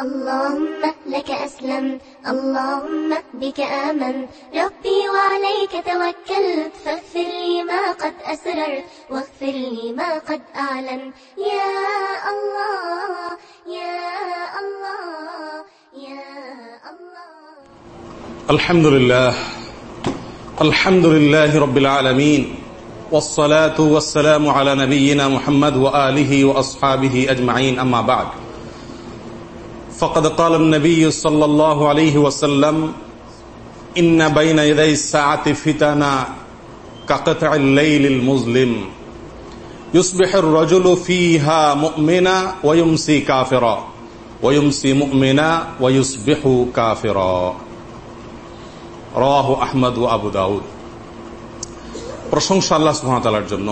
اللهم لك أسلمت اللهم بك آمنت ربي وعليك توكلت فاغفر لي ما قد أسررت واغفر لي ما قد أعلنت يا الله يا الله يا الله. الحمد لله الحمد لله رب العالمين والصلاة والسلام على نبينا محمد وآله وأصحابه أجمعين أما بعد. فقد قال النبي صلى الله عليه وسلم إن بين يدي الساعة فتنا كقطع الليل المظلم يصبح الرجل فيها مؤمنا ويمسي كافرا ويمسي مؤمنا ويصبح كافرا রাহ আহমদ ও আবু দাউদ প্রশংসা আল্লাহ সুহামতালার জন্য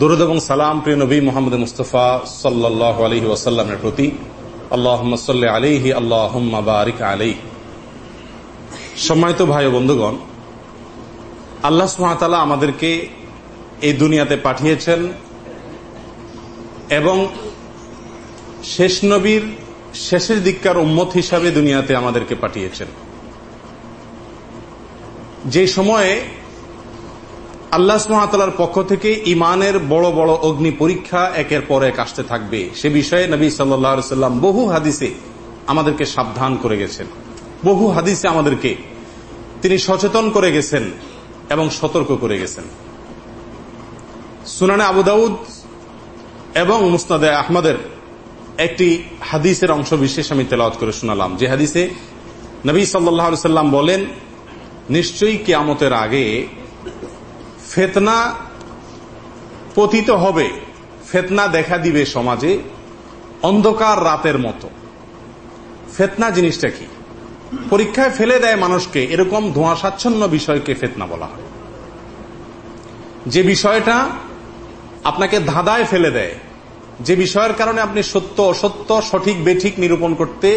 দরুদ এবং সালাম প্রিয় নবী মোহাম্মদ মুস্তফা সাল্লাহ আলহি ওয়াসাল্লামের প্রতি সম্মানিত ভাই বন্ধুগণ, আল্লাহ সুহামতাল্লাহ আমাদেরকে এই দুনিয়াতে পাঠিয়েছেন এবং শেষ নবীর শেষের দিককার উম্মত হিসাবে দুনিয়াতে আমাদেরকে পাঠিয়েছেন। যে সময়ে আল্লাহ সুহাতালার পক্ষ থেকে ইমানের বড় বড় অগ্নি পরীক্ষা একের পর এক আসতে থাকবে। সে বিষয়ে নবী সাল্লাম বহু হাদিসে আমাদেরকে সাবধান করে গেছেন। বহু হাদিসে আমাদেরকে তিনি সচেতন করে গেছেন এবং সতর্ক করে গেছেন। সুনানে আবুদাউদ এবং মুস্তাদে আহমদের একটি হাদিসের অংশ বিশেষ আমি তেলাওয়াত করে শোনালাম। যে হাদিসে নবী সাল্লাহ সাল্লাম বলেন, নিশ্চয়ই কিয়ামতের আগে ফেতনা পতিত হবে, ফেতনা দেখা দিবে সমাজে অন্ধকার রাতের মতো। ফেতনা জিনিসটা কি? পরীক্ষায় ফেলে দেয় মানুষকে, এরকম ধোঁয়াশাচ্ছন্ন বিষয়কে ফেতনা বলা হয়। যে বিষয়টা আপনাকে ধাঁধায় ফেলে দেয়, যে বিষয়ের কারণে আপনি সত্য, অসত্য, সঠিক, বেঠিক নিরূপণ করতে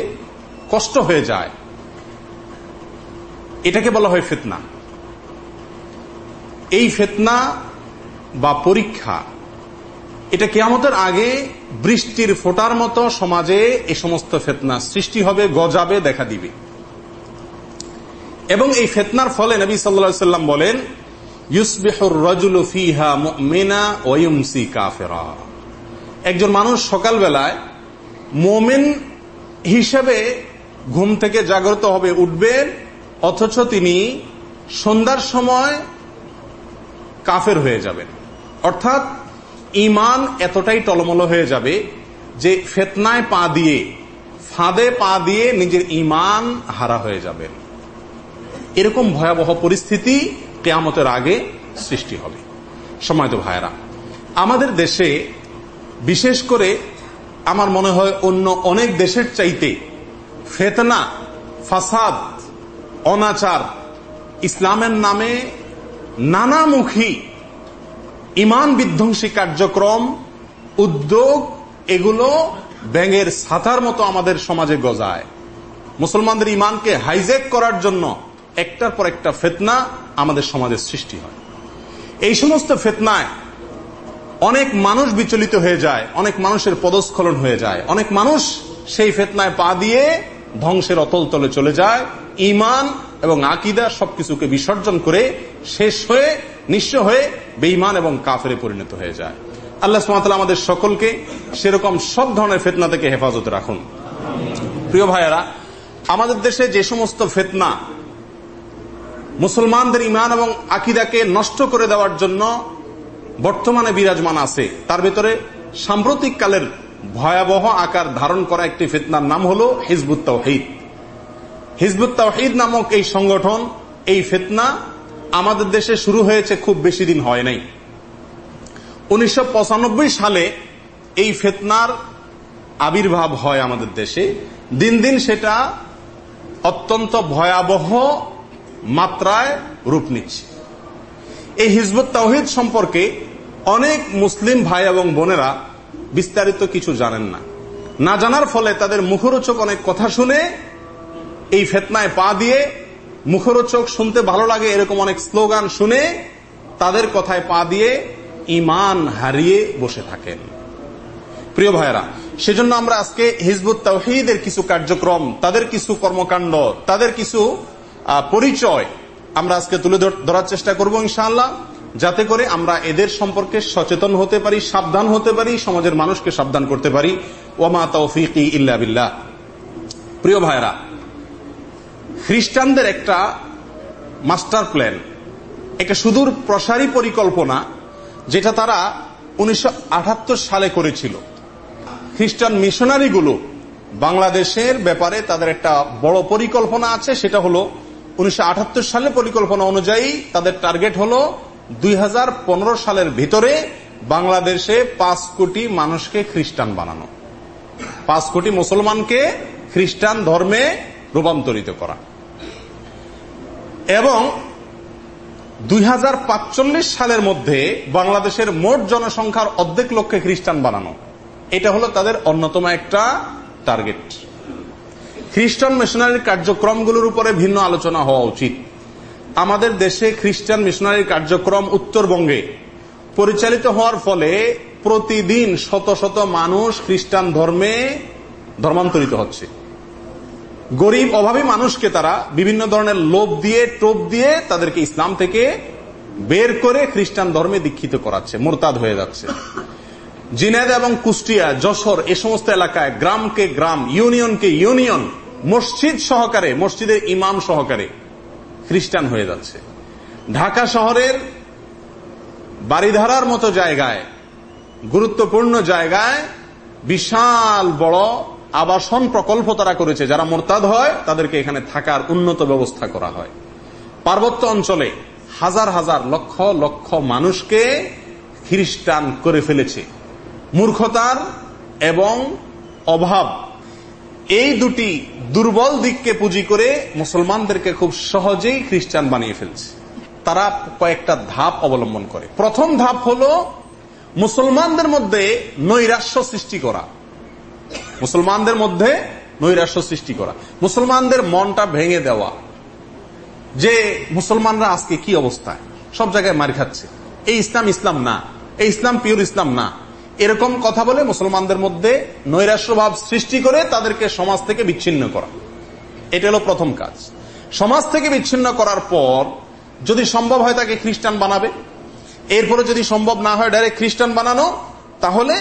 কষ্ট হয়ে যায়, এটাকে বলা হয় ফেতনা। এই ফেতনা বা পরীক্ষা, এটা কেয়ামতের আগে বৃষ্টির ফোটার মতো সমাজে এই সমস্ত ফেতনা সৃষ্টি হবে, গজাবে, দেখা দিবে। এবং এই ফেতনার ফলে নবী সাল্লা সাল্লাম বলেন একজন মানুষ সকালবেলায় মোমেন হিসেবে ঘুম থেকে জাগ্রত হবে, উঠবেন, অথচ তিনি সন্ধ্যার সময় কাফের হয়ে যাবেন অর্থাৎ ইমান এতটাই টলমল হয়ে যাবে যে ফেতনায় পা দিয়ে, ফাঁদে পা দিয়ে নিজের ইমান হারা হয়ে যাবেন এরকম ভয়াবহ পরিস্থিতি কেয়ামতের আগে সৃষ্টি হবে। সময় তো ভাইরা আমাদের দেশে বিশেষ করে আমার মনে হয় অন্য অনেক দেশের চাইতে ফেতনা, ফাসাদ, অনাচার ইসলামের নামে নানামুখী ইমান বিধ্বংসী কার্যক্রম, উদ্যোগ, এগুলো ব্যাঙের ছাতার মতো আমাদের সমাজে গজায়। মুসলমানদের ইমানকে হাইজেক করার জন্য একটার পর একটা ফেতনা আমাদের সমাজের সৃষ্টি হয়। এই সমস্ত ফেতনায় অনেক মানুষ বিচলিত হয়ে যায়, অনেক মানুষের পদস্খলন হয়ে যায়, অনেক মানুষ সেই ফেতনায় পা দিয়ে ধ্বংসের অতল তলে চলে যায়। ইমান এবং আকিদা সবকিছুকে বিসর্জন করে শেষ হয়ে, নিঃস্ব হয়ে বেইমান এবং কাফেরে পরিণত হয়ে যায়। আল্লাহ সুমাতাল আমাদের সকলকে সেরকম সব ধরনের ফেতনা থেকে হেফাজতে রাখুন। প্রিয় ভাইয়ারা, আমাদের দেশে যে সমস্ত ফেতনা মুসলমানদের ইমান এবং আকিদাকে নষ্ট করে দেওয়ার জন্য বর্তমানে বিরাজমান আছে, তার ভেতরে সাম্প্রতিক কালের ভয়াবহ আকার ধারণ করা একটি ফেতনার নাম হল হিজবুত তাওহিদ। হিজবুত তাওহিদ নামক এই সংগঠন, এই ফেতনা আমাদের দেশে শুরু হয়েছে খুব বেশি দিন হয় নাই। উনিশশো পঁচানব্বই সালে এই ফেতনার আবির্ভাব হয় আমাদের দেশে। দিন দিন সেটা অত্যন্ত ভয়াবহ মাত্রায় রূপ নিচ্ছে। এই হিজবুত তাওহিদ সম্পর্কে অনেক মুসলিম ভাই এবং বোনেরা বিস্তারিত কিছু জানেন না। না জানার ফলে তাদের মুখরোচক অনেক কথা শুনে এই ফেতনায় পা দিয়ে মুখরোচক শুনতে ভালো লাগে এরকম অনেক স্লোগান শুনে তাদের কথায় পা দিয়ে ইমান হারিয়ে বসে থাকেন। প্রিয় ভাইরা সেজন্য আমরা আজকে হিজবুত তাহিদের কিছু কার্যক্রম, তাদের কিছু কর্মকাণ্ড, তাদের কিছু পরিচয় আমরা আজকে তুলে ধরার চেষ্টা করব ইনশাআল্লাহ। যাতে করে আমরা এদের সম্পর্কে সচেতন হতে পারি, সাবধান হতে পারি, সমাজের মানুষকে সাবধান করতে পারি। ওমা তৌফিক ইল্লা বিল্লাহ। প্রিয় ভাইরা খ্রিস্টানদের একটা মাস্টার প্ল্যান, একটা সুদূর প্রসারী পরিকল্পনা যেটা তারা উনিশশো আটাত্তর সালে করেছিল। খ্রিস্টান মিশনারিগুলো বাংলাদেশের ব্যাপারে তাদের একটা বড় পরিকল্পনা আছে, সেটা হলো উনিশশো আটাত্তর সালে পরিকল্পনা অনুযায়ী তাদের টার্গেট হলো দুই সালের ভিতরে বাংলাদেশে পাঁচ কোটি মানুষকে খ্রিস্টান বানানো। পাঁচ কোটি মুসলমানকে খ্রিস্টান ধর্মে রূপান্তরিত করা। এবং দুই সালের মধ্যে বাংলাদেশের মোট জনসংখ্যার অর্ধেক লক্ষ্যে খ্রিস্টান বানানো। এটা হলো তাদের অন্যতম একটা টার্গেট। খ্রিস্টান মিশনারির কার্যক্রমগুলোর উপরে ভিন্ন আলোচনা হওয়া উচিত। আমাদের দেশে খ্রিস্টান মিশনারির কার্যক্রম উত্তরবঙ্গে পরিচালিত হওয়ার ফলে প্রতিদিন শত শত মানুষ খ্রিস্টান ধর্মে ধর্মান্তরিত হচ্ছে। গরিব, অভাবী মানুষকে তারা বিভিন্ন ধরনের লোভ দিয়ে, টোপ দিয়ে তাদেরকে ইসলাম থেকে বের করে খ্রিস্টান ধর্মে দীক্ষিত করাচ্ছে, মোরতাদ হয়ে যাচ্ছে। জিনেদ এবং কুষ্টিয়া, যশোর, এ সমস্ত এলাকায় গ্রামকে গ্রাম, ইউনিয়নকে ইউনিয়ন, মসজিদ সহকারে, মসজিদের ইমাম সহকারে খ্রিস্টান হয়ে যাচ্ছে। ঢাকা শহরের বাড়িধারার মতো জায়গায়, গুরুত্বপূর্ণ জায়গায় বিশাল বড় আবাসন প্রকল্প তারা করেছে। যারা মোরতাদ হয়, তাদেরকে এখানে থাকার উন্নত ব্যবস্থা করা হয়। পার্বত্য অঞ্চলে হাজার হাজার লক্ষ লক্ষ মানুষকে খ্রিস্টান করে ফেলেছে। মূর্খতার এবং অভাব। এই দুটি দুর্বল দিককে পুঁজি করে মুসলমানদেরকে খুব সহজেই খ্রিস্টান বানিয়ে ফেলছে। তারা কয়েকটা ধাপ অবলম্বন করে। প্রথম ধাপ হল, মুসলমানদের মধ্যে নৈরাশ্য সৃষ্টি করা। মুসলমানদের মধ্যে নৈরাশ্য সৃষ্টি করা, মুসলমানদের মনটা ভেঙে দেওয়া, যে মুসলমানরা আজকে কি অবস্থায়? সব জায়গায় মার খাচ্ছে। এই ইসলাম ইসলাম না, এই ইসলাম পিওর ইসলাম না। এরকম কথা বলে মুসলমানদের মধ্যে নৈরাশ্যভাব সৃষ্টি করে তাদেরকে সমাজ থেকে বিচ্ছিন্ন করা। এটা হলো প্রথম কাজ। সমাজ থেকে বিচ্ছিন্ন করার পর যদি সম্ভব হয় তাকে খ্রিস্টান বানাবে। এরপরে যদি সম্ভব না হয় ডাইরেক্ট খ্রিস্টান বানানো, তাহলে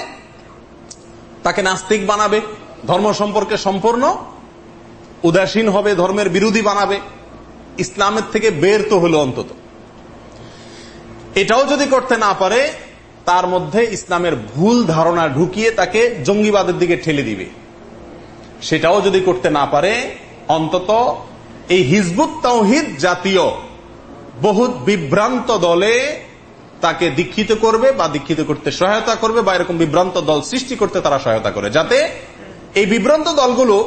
তাকে নাস্তিক বানাবে, ধর্ম সম্পর্কে সম্পূর্ণ উদাসীন হবে, ধর্মের বিরোধী বানাবে, ইসলামের থেকে বের তো হলো অন্তত। এটাও যদি করতে না পারে, তার মধ্যে ইসলামের ভুল ধারণা ঢুকিয়ে তাকে জঙ্গিবাদের দিকে ঠেলে দিবে। সেটাও যদি করতে না পারে, অন্তত এই হিজবুত তৌহিদ জাতীয় বহুত বিভ্রান্ত দলে তাকে দীক্ষিত করবে বা দীক্ষিত করতে সহায়তা করবে বা এরকম বিভ্রান্ত দল সৃষ্টি করতে তারা সহায়তা করে। যাতে এই বিভ্রান্ত দলগুলো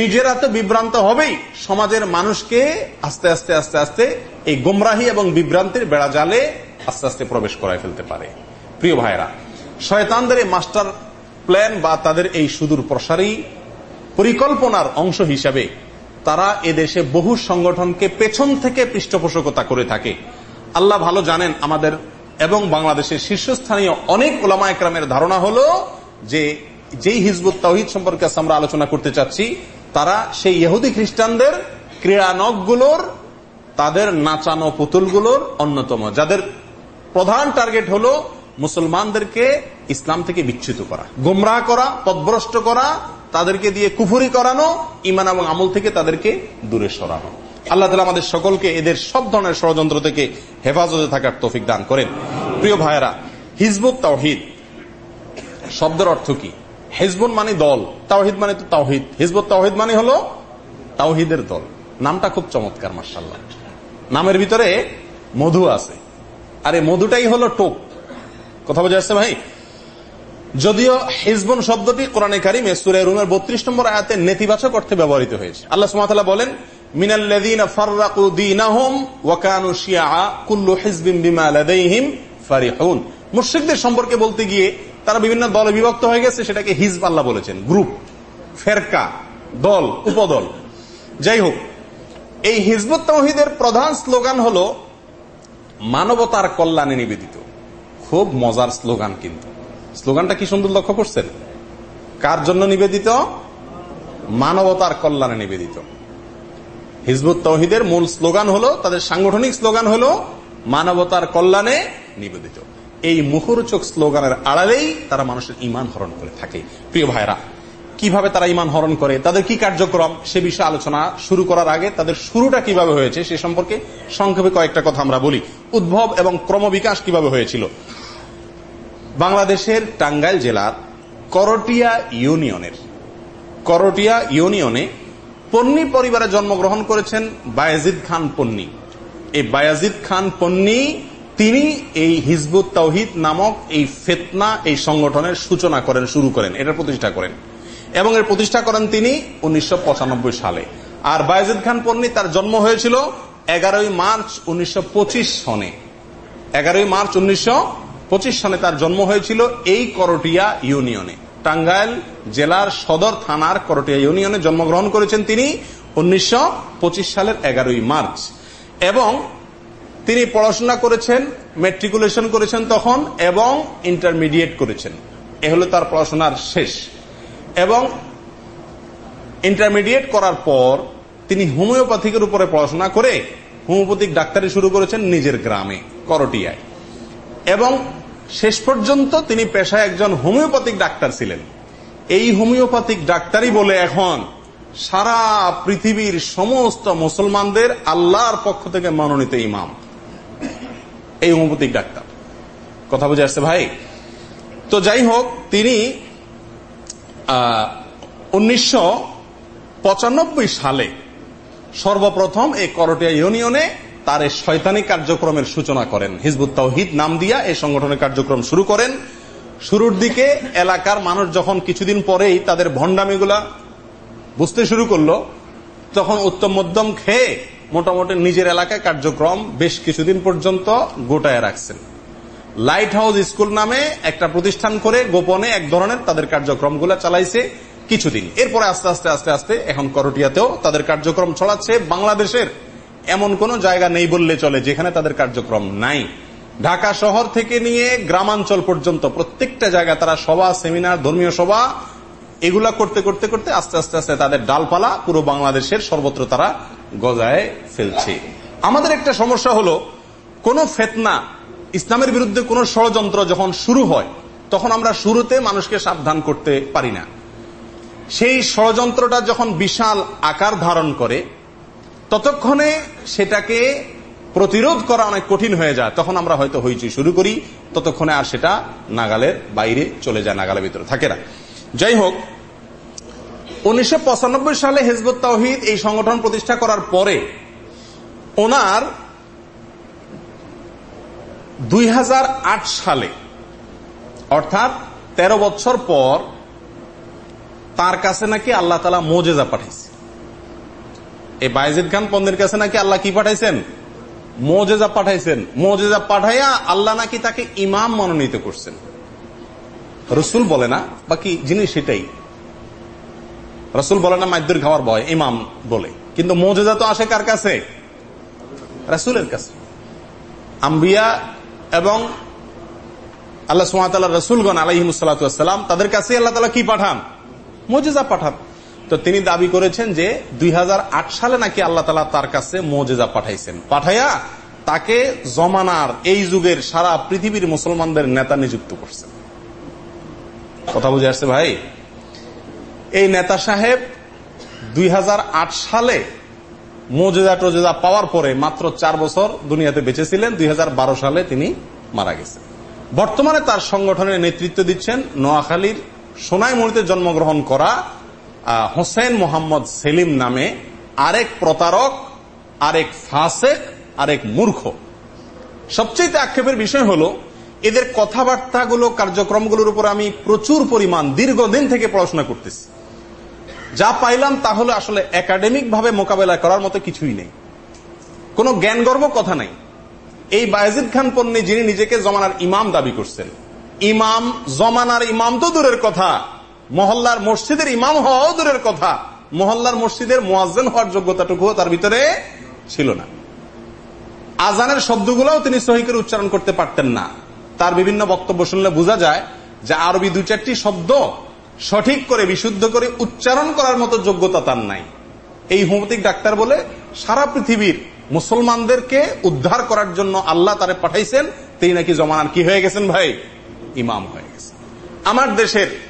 নিজেরা তো বিভ্রান্ত হবেই। সমাজের মানুষকে আস্তে আস্তে আস্তে আস্তে এই গোমরাহি এবং বিভ্রান্তির বেড়া জালে আস্তে আস্তে প্রবেশ করায় ফেলতে পারে। প্রিয় ভাইরা শয়তানদের এই মাস্টার প্ল্যান বা তাদের এই সুদূর প্রসারী পরিকল্পনার অংশ হিসাবে তারা এদেশে বহু সংগঠনকে পেছন থেকে পৃষ্ঠপোষকতা করে থাকে। আল্লাহ ভালো জানেন আমাদের এবং বাংলাদেশের শীর্ষস্থানীয় অনেক ওলামা একরামের ধারণা হলো যে যেই হিজবুত তাহিদ সম্পর্কে আমরা আলোচনা করতে চাচ্ছি, তারা সেই ইহুদি খ্রিস্টানদের ক্রীড়ানকগুলোর, তাদের নাচানো পুতুলগুলোর অন্যতম। যাদের প্রধান টার্গেট হলো মুসলমানদেরকে ইসলাম থেকে বিচ্ছুত করা, গোমরাহ করা, পদভ্রষ্ট করা, তাদেরকে দিয়ে কুফুরি করানো ইমান এবং আমল থেকে তাদেরকে দূরে সরানো। আল্লাহ তালা আমাদের সকলকে এদের সব ধরনের ষড়যন্ত্র থেকে হেফাজতে থাকার তৌফিক দান করেন। প্রিয় ভাইয়েরা, হিজবুত তাওহিদ শব্দের অর্থ কি? হেজবুন মানে দল, তাওহিদ মানে তো তাওহিদ। হিজবুত তাওহিদ মানে হলো তাওহিদের দল। নামটা খুব চমৎকার মার্শাল্লাহ নামের ভিতরে মধু আছে। আর এই মধুটাই হলো টোপ। কথা বোঝা যাচ্ছে ভাই? যদিও হিজবন শব্দটি কোরআনে কারিমে সুরে রুমের বত্রিশ নম্বর আয়াতের নেতিবাচক অর্থে ব্যবহৃত হয়েছে। আল্লাহ সুমাতালা বলেন শিয়া কুল্লু সম্পর্কে বলতে গিয়ে তারা বিভিন্ন দলে বিভক্ত হয়ে গেছে, সেটাকে হিজব আল্লাহ বলেছেন। গ্রুপ, ফেরকা, দল, উপদল। যাই হোক, এই হিজবুত তৌহিদের প্রধান স্লোগান হল, মানবতার কল্যাণে নিবেদিত। খুব মজার স্লোগান কিন্তু। স্লোগানটা কি সুন্দর লক্ষ্য করছেন? কার জন্য নিবেদিত? মানবতার কল্যাণে নিবেদিত। হিজবুত তৌহিদের মূল স্লোগান হলো, তাদের সাংগঠনিক স্লোগান হলো, মানবতার কল্যাণে নিবেদিত। এই মুখরোচক স্লোগানের আড়ালেই তারা মানুষের ইমান হরণ করে থাকে। প্রিয় ভাইরা কীভাবে তারা ইমান হরণ করে, তাদের কি কার্যক্রম, সে বিষয়ে আলোচনা শুরু করার আগে তাদের শুরুটা কীভাবে হয়েছে সে সম্পর্কে সংক্ষেপে কয়েকটা কথা আমরা বলি। উদ্ভব এবং ক্রমবিকাশ কীভাবে হয়েছিল? বাংলাদেশের টাঙ্গাইল জেলার করটিয়া ইউনিয়নের, করটিয়া ইউনিয়নে পন্নী পরিবারে জন্মগ্রহণ করেছেন বায়াজিদ খান পন্নী। এই বায়াজিদ খান পন্নী, তিনি এই হিজবুত তৌহিদ নামক এই ফেতনা, এই সংগঠনের সূচনা করেন, শুরু করেন, এটার প্রতিষ্ঠা করেন। এবং এর প্রতিষ্ঠা করেন তিনি উনিশশো পঁচানব্বই সালে। আর বায়াজিদ খান পন্নী তার জন্ম হয়েছিল এগারোই মার্চ উনিশশো পঁচিশ সনে। এগারোই মার্চ উনিশশো পঁচিশ সনে তার জন্ম হয়েছিল এই করটিয়া ইউনিয়নে। টাঙ্গাইল জেলার সদর থানার করটিয়া ইউনিয়নে জন্মগ্রহণ করেছেন তিনি উনিশশো পঁচিশ সালের এগারোই মার্চ। এবং তিনি পড়াশোনা করেছেন মেট্রিকুলেশন করেছেন তখন এবং ইন্টারমিডিয়েট করেছেন। এ হলো তার পড়াশোনার শেষ। এবং ইন্টারমিডিয়েট করার পর তিনি হোমিওপ্যাথিকের উপরে পড়াশোনা করে হোমিওপ্যাথিক ডাক্তারি শুরু করেছেন নিজের গ্রামে, করটিয়ায়। এবং শেষ পর্যন্ত তিনি পেশায় একজন হোমিওপ্যাথিক ডাক্তার ছিলেন। এই হোমিওপ্যাথিক ডাক্তারই বলে এখন সারা পৃথিবীর সমস্ত মুসলমানদের আল্লাহর পক্ষ থেকে মনোনীত ইমাম। এই হোমিওপ্যাথিক ডাক্তার। কথা বুঝে আসছে ভাই? তো যাই হোক, তিনি উনিশশো পঁচানব্বই সালে সর্বপ্রথম এই করটিয়া ইউনিয়নে তার এই শয়তানি কার্যক্রমের সূচনা করেন। হিজবুত তাওহিদ নাম দিয়া এই সংগঠনের কার্যক্রম শুরু করেন। শুরুর দিকে এলাকার মানুষ যখন কিছুদিন পরেই তাদের ভণ্ডামিগুলা বুঝতে শুরু করল, তখন উত্তম মধ্যম খেয়ে মোটামুটি নিজের এলাকায় কার্যক্রম বেশ কিছুদিন পর্যন্ত গোটায় রাখছেন। লাইট হাউস স্কুল নামে একটা প্রতিষ্ঠান করে গোপনে এক ধরনের তাদের কার্যক্রমগুলো চালাইছে কিছুদিন। এরপরে আস্তে আস্তে আস্তে আস্তে এখন করটিয়াতেও তাদের কার্যক্রম ছড়াচ্ছে বাংলাদেশের এমন কোন জায়গা নেই বললে চলে যেখানে তাদের কার্যক্রম নাই। ঢাকা শহর থেকে নিয়ে গ্রামাঞ্চল পর্যন্ত প্রত্যেকটা জায়গায় তারা সভা, সেমিনার, ধর্মীয় সভা, এগুলা করতে করতে করতে আস্তে আস্তে আস্তে তাদের ডালপালা পুরো বাংলাদেশের সর্বত্র তারা গজায় ফেলছে। আমাদের একটা সমস্যা হলো, কোন ফেতনা, ইসলামের বিরুদ্ধে কোন ষড়যন্ত্র যখন শুরু হয়, তখন আমরা শুরুতে মানুষকে সাবধান করতে পারি না। সেই ষড়যন্ত্রটা যখন বিশাল আকার ধারণ করে ততক্ষণে সেটাকে প্রতিরোধ করা অনেক কঠিন হয়ে যায়। তখন আমরা হয়তো হইচি শুরু করি, ততক্ষণে আর সেটা নাগালের বাইরে চলে যায়, নাগালের ভিতরে থাকে না। যাই হোক, উনিশশো পঁচানব্বই সালে হেজবুত তাহিদ এই সংগঠন প্রতিষ্ঠা করার পরে ওনার দুই হাজার আট সালে, অর্থাৎ ১৩ বছর পর, তার কাছে নাকি আল্লাহ তালা মোজেজা পাঠাইছে এই বাইজিদ খান পন্দের কাছে নাকি আল্লাহ কি পাঠাইছেন? মোজেজা পাঠাইছেন। মোজেজা পাঠাইয়া আল্লাহ নাকি তাকে ইমাম মনোনীত করছেন। রসুল বলে না, বাকি জিনিস সেটাই। রসুল বলে না মাদ্যুর খাওয়ার বয় ইমাম বলে। কিন্তু মোজেজা তো আসে কার কাছে? রাসুলের কাছে। আম্বিয়া এবং আল্লাহ সুমাতাল্লাহ রসুলগণ আলহিমসাল্লাম তাদের কাছে আল্লাহ তালা কি পাঠান? মোজেজা পাঠান। তো তিনি দাবি করেছেন যে দুই হাজার আট সালে নাকি আল্লাহ তালা তার কাছে মোজেজা পাঠাইছেন। পাঠাইয়া তাকে জমানার এই যুগের সারা পৃথিবীর মুসলমানদের নেতা নিযুক্ত করছেন। কথা বুঝে আসছে ভাই? এই নেতা সাহেব দুই হাজার আট সালে মোজেজা টোজেজা পাওয়ার পরে মাত্র চার বছর দুনিয়াতে বেঁচেছিলেন দুই হাজার বারো সালে তিনি মারা গেছেন। বর্তমানে তার সংগঠনের নেতৃত্ব দিচ্ছেন নোয়াখালীর সোনাইমুড়িতে জন্মগ্রহণ করা হোসেন মোহাম্মদ সেলিম নামে আরেক প্রতারক, আরেক ফাসেক, আরেক মূর্খ। সবচেয়ে আক্ষেপের বিষয় হলো, এদের কথাবার্তাগুলো, কার্যক্রমগুলোর উপর আমি প্রচুর পরিমাণ, দীর্ঘদিন থেকে পড়াশোনা করতেছি। যা পাইলাম তাহলে আসলে একাডেমিক ভাবে মোকাবেলা করার মতো কিছুই নেই। কোনো জ্ঞানগর্ব কথা নাই। এই বায়াজিদ খান পন্নী যিনি নিজেকে জমানার ইমাম দাবি করছেন। ইমাম, জমানার ইমাম তো দূরের কথা। মহল্লার মসজিদের ইমাম হওয়াও দূরের কথা। মহল্লার মসজিদের মোয়াজ্জেন হওয়ার যোগ্যতাটুকুও তার ভিতরে ছিল না। আজানের শব্দগুলোও তিনি সহিকের উচ্চারণ করতে পারতেন না। তার বিভিন্ন বক্তব্য শুনলে বোঝা যায় যে আরবি দু চারটি শব্দ সঠিক করে, বিশুদ্ধ করে উচ্চারণ করার মতো যোগ্যতা তার নাই। এই হোমিওপ্যাথিক ডাক্তার বলে সারা পৃথিবীর মুসলমানদেরকে উদ্ধার করার জন্য আল্লাহ তারে পাঠাইছেন, তিনি নাকি জমানার কি হয়ে গেছেন ভাই? ইমাম হয়ে গেছেন। আমার দেশের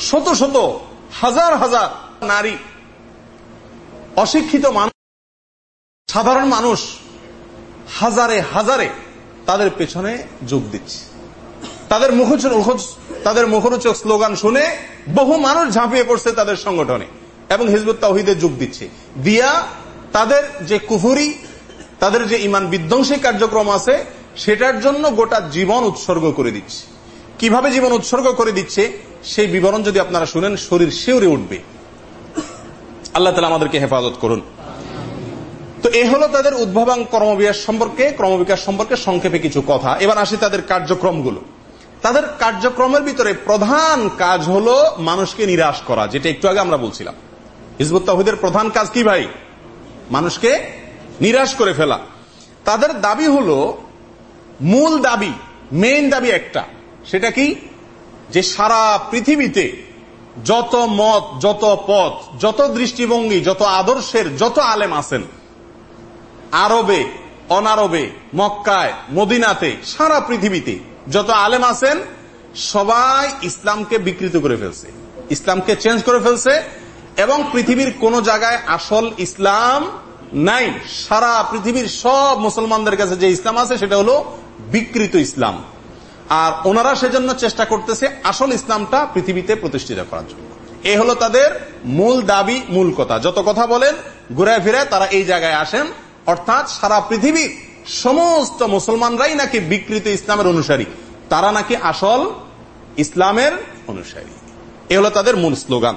শত শত, হাজার হাজার নারী, অশিক্ষিত মানুষ, সাধারণ মানুষ, হাজারে হাজারে তাদের পেছনে যোগ দিচ্ছে। তাদের মুখ তাদের মুখরোচক স্লোগান শুনে বহু মানুষ ঝাঁপিয়ে পড়ছে তাদের সংগঠনে এবং হিজবুত তাহিদে যোগ দিচ্ছে। দিয়া তাদের যে কুহুরি তাদের যে ইমান বিধ্বংসী কার্যক্রম আছে, সেটার জন্য গোটা জীবন উৎসর্গ করে দিচ্ছে। কীভাবে জীবন উৎসর্গ করে দিচ্ছে? সেই বিবরণ যদি আপনারা শুনেন, শরীর শিউরে উঠবে। আল্লাহ তালা আমাদেরকে হেফাজত করুন। তো এ হলো তাদের উদ্ভাবন কর্মবিকাশ সম্পর্কে, ক্রমবিকাশ সম্পর্কে সংক্ষেপে কিছু কথা। এবার আসি তাদের কার্যক্রমগুলো। তাদের কার্যক্রমের ভিতরে প্রধান কাজ হলো মানুষকে নিরাশ করা, যেটা একটু আগে আমরা বলছিলাম। হিজবুত তাহিদের প্রধান কাজ কি ভাই? মানুষকে নিরাশ করে ফেলা। তাদের দাবি হলো, মূল দাবি মেইন দাবি একটা। সেটা কি? যে সারা পৃথিবীতে যত মত, যত পথ, যত দৃষ্টিভঙ্গি, যত আদর্শের যত আলেম আছেন, আরবে, অনারবে, মক্কায়, মদিনাতে, সারা পৃথিবীতে যত আলেম আছেন, সবাই ইসলামকে বিকৃত করে ফেলছে, ইসলামকে চেঞ্জ করে ফেলছে এবং পৃথিবীর কোন জায়গায় আসল ইসলাম নাই। সারা পৃথিবীর সব মুসলমানদের কাছে যে ইসলাম আছে, সেটা হলো বিকৃত ইসলাম। আর ওনারা সেজন্য চেষ্টা করতেছে আসল ইসলামটা পৃথিবীতে প্রতিষ্ঠিত করার জন্য। এ হলো তাদের মূল দাবি, মূল কথা। যত কথা বলেন, ঘুরে ফিরে তারা এই জায়গায় আসেন। অর্থাৎ সারা পৃথিবীর সমস্ত মুসলমানরাই নাকি বিকৃত ইসলামের অনুসারী। তারা নাকি আসল ইসলামের অনুসারী। এ হলো তাদের মূল স্লোগান।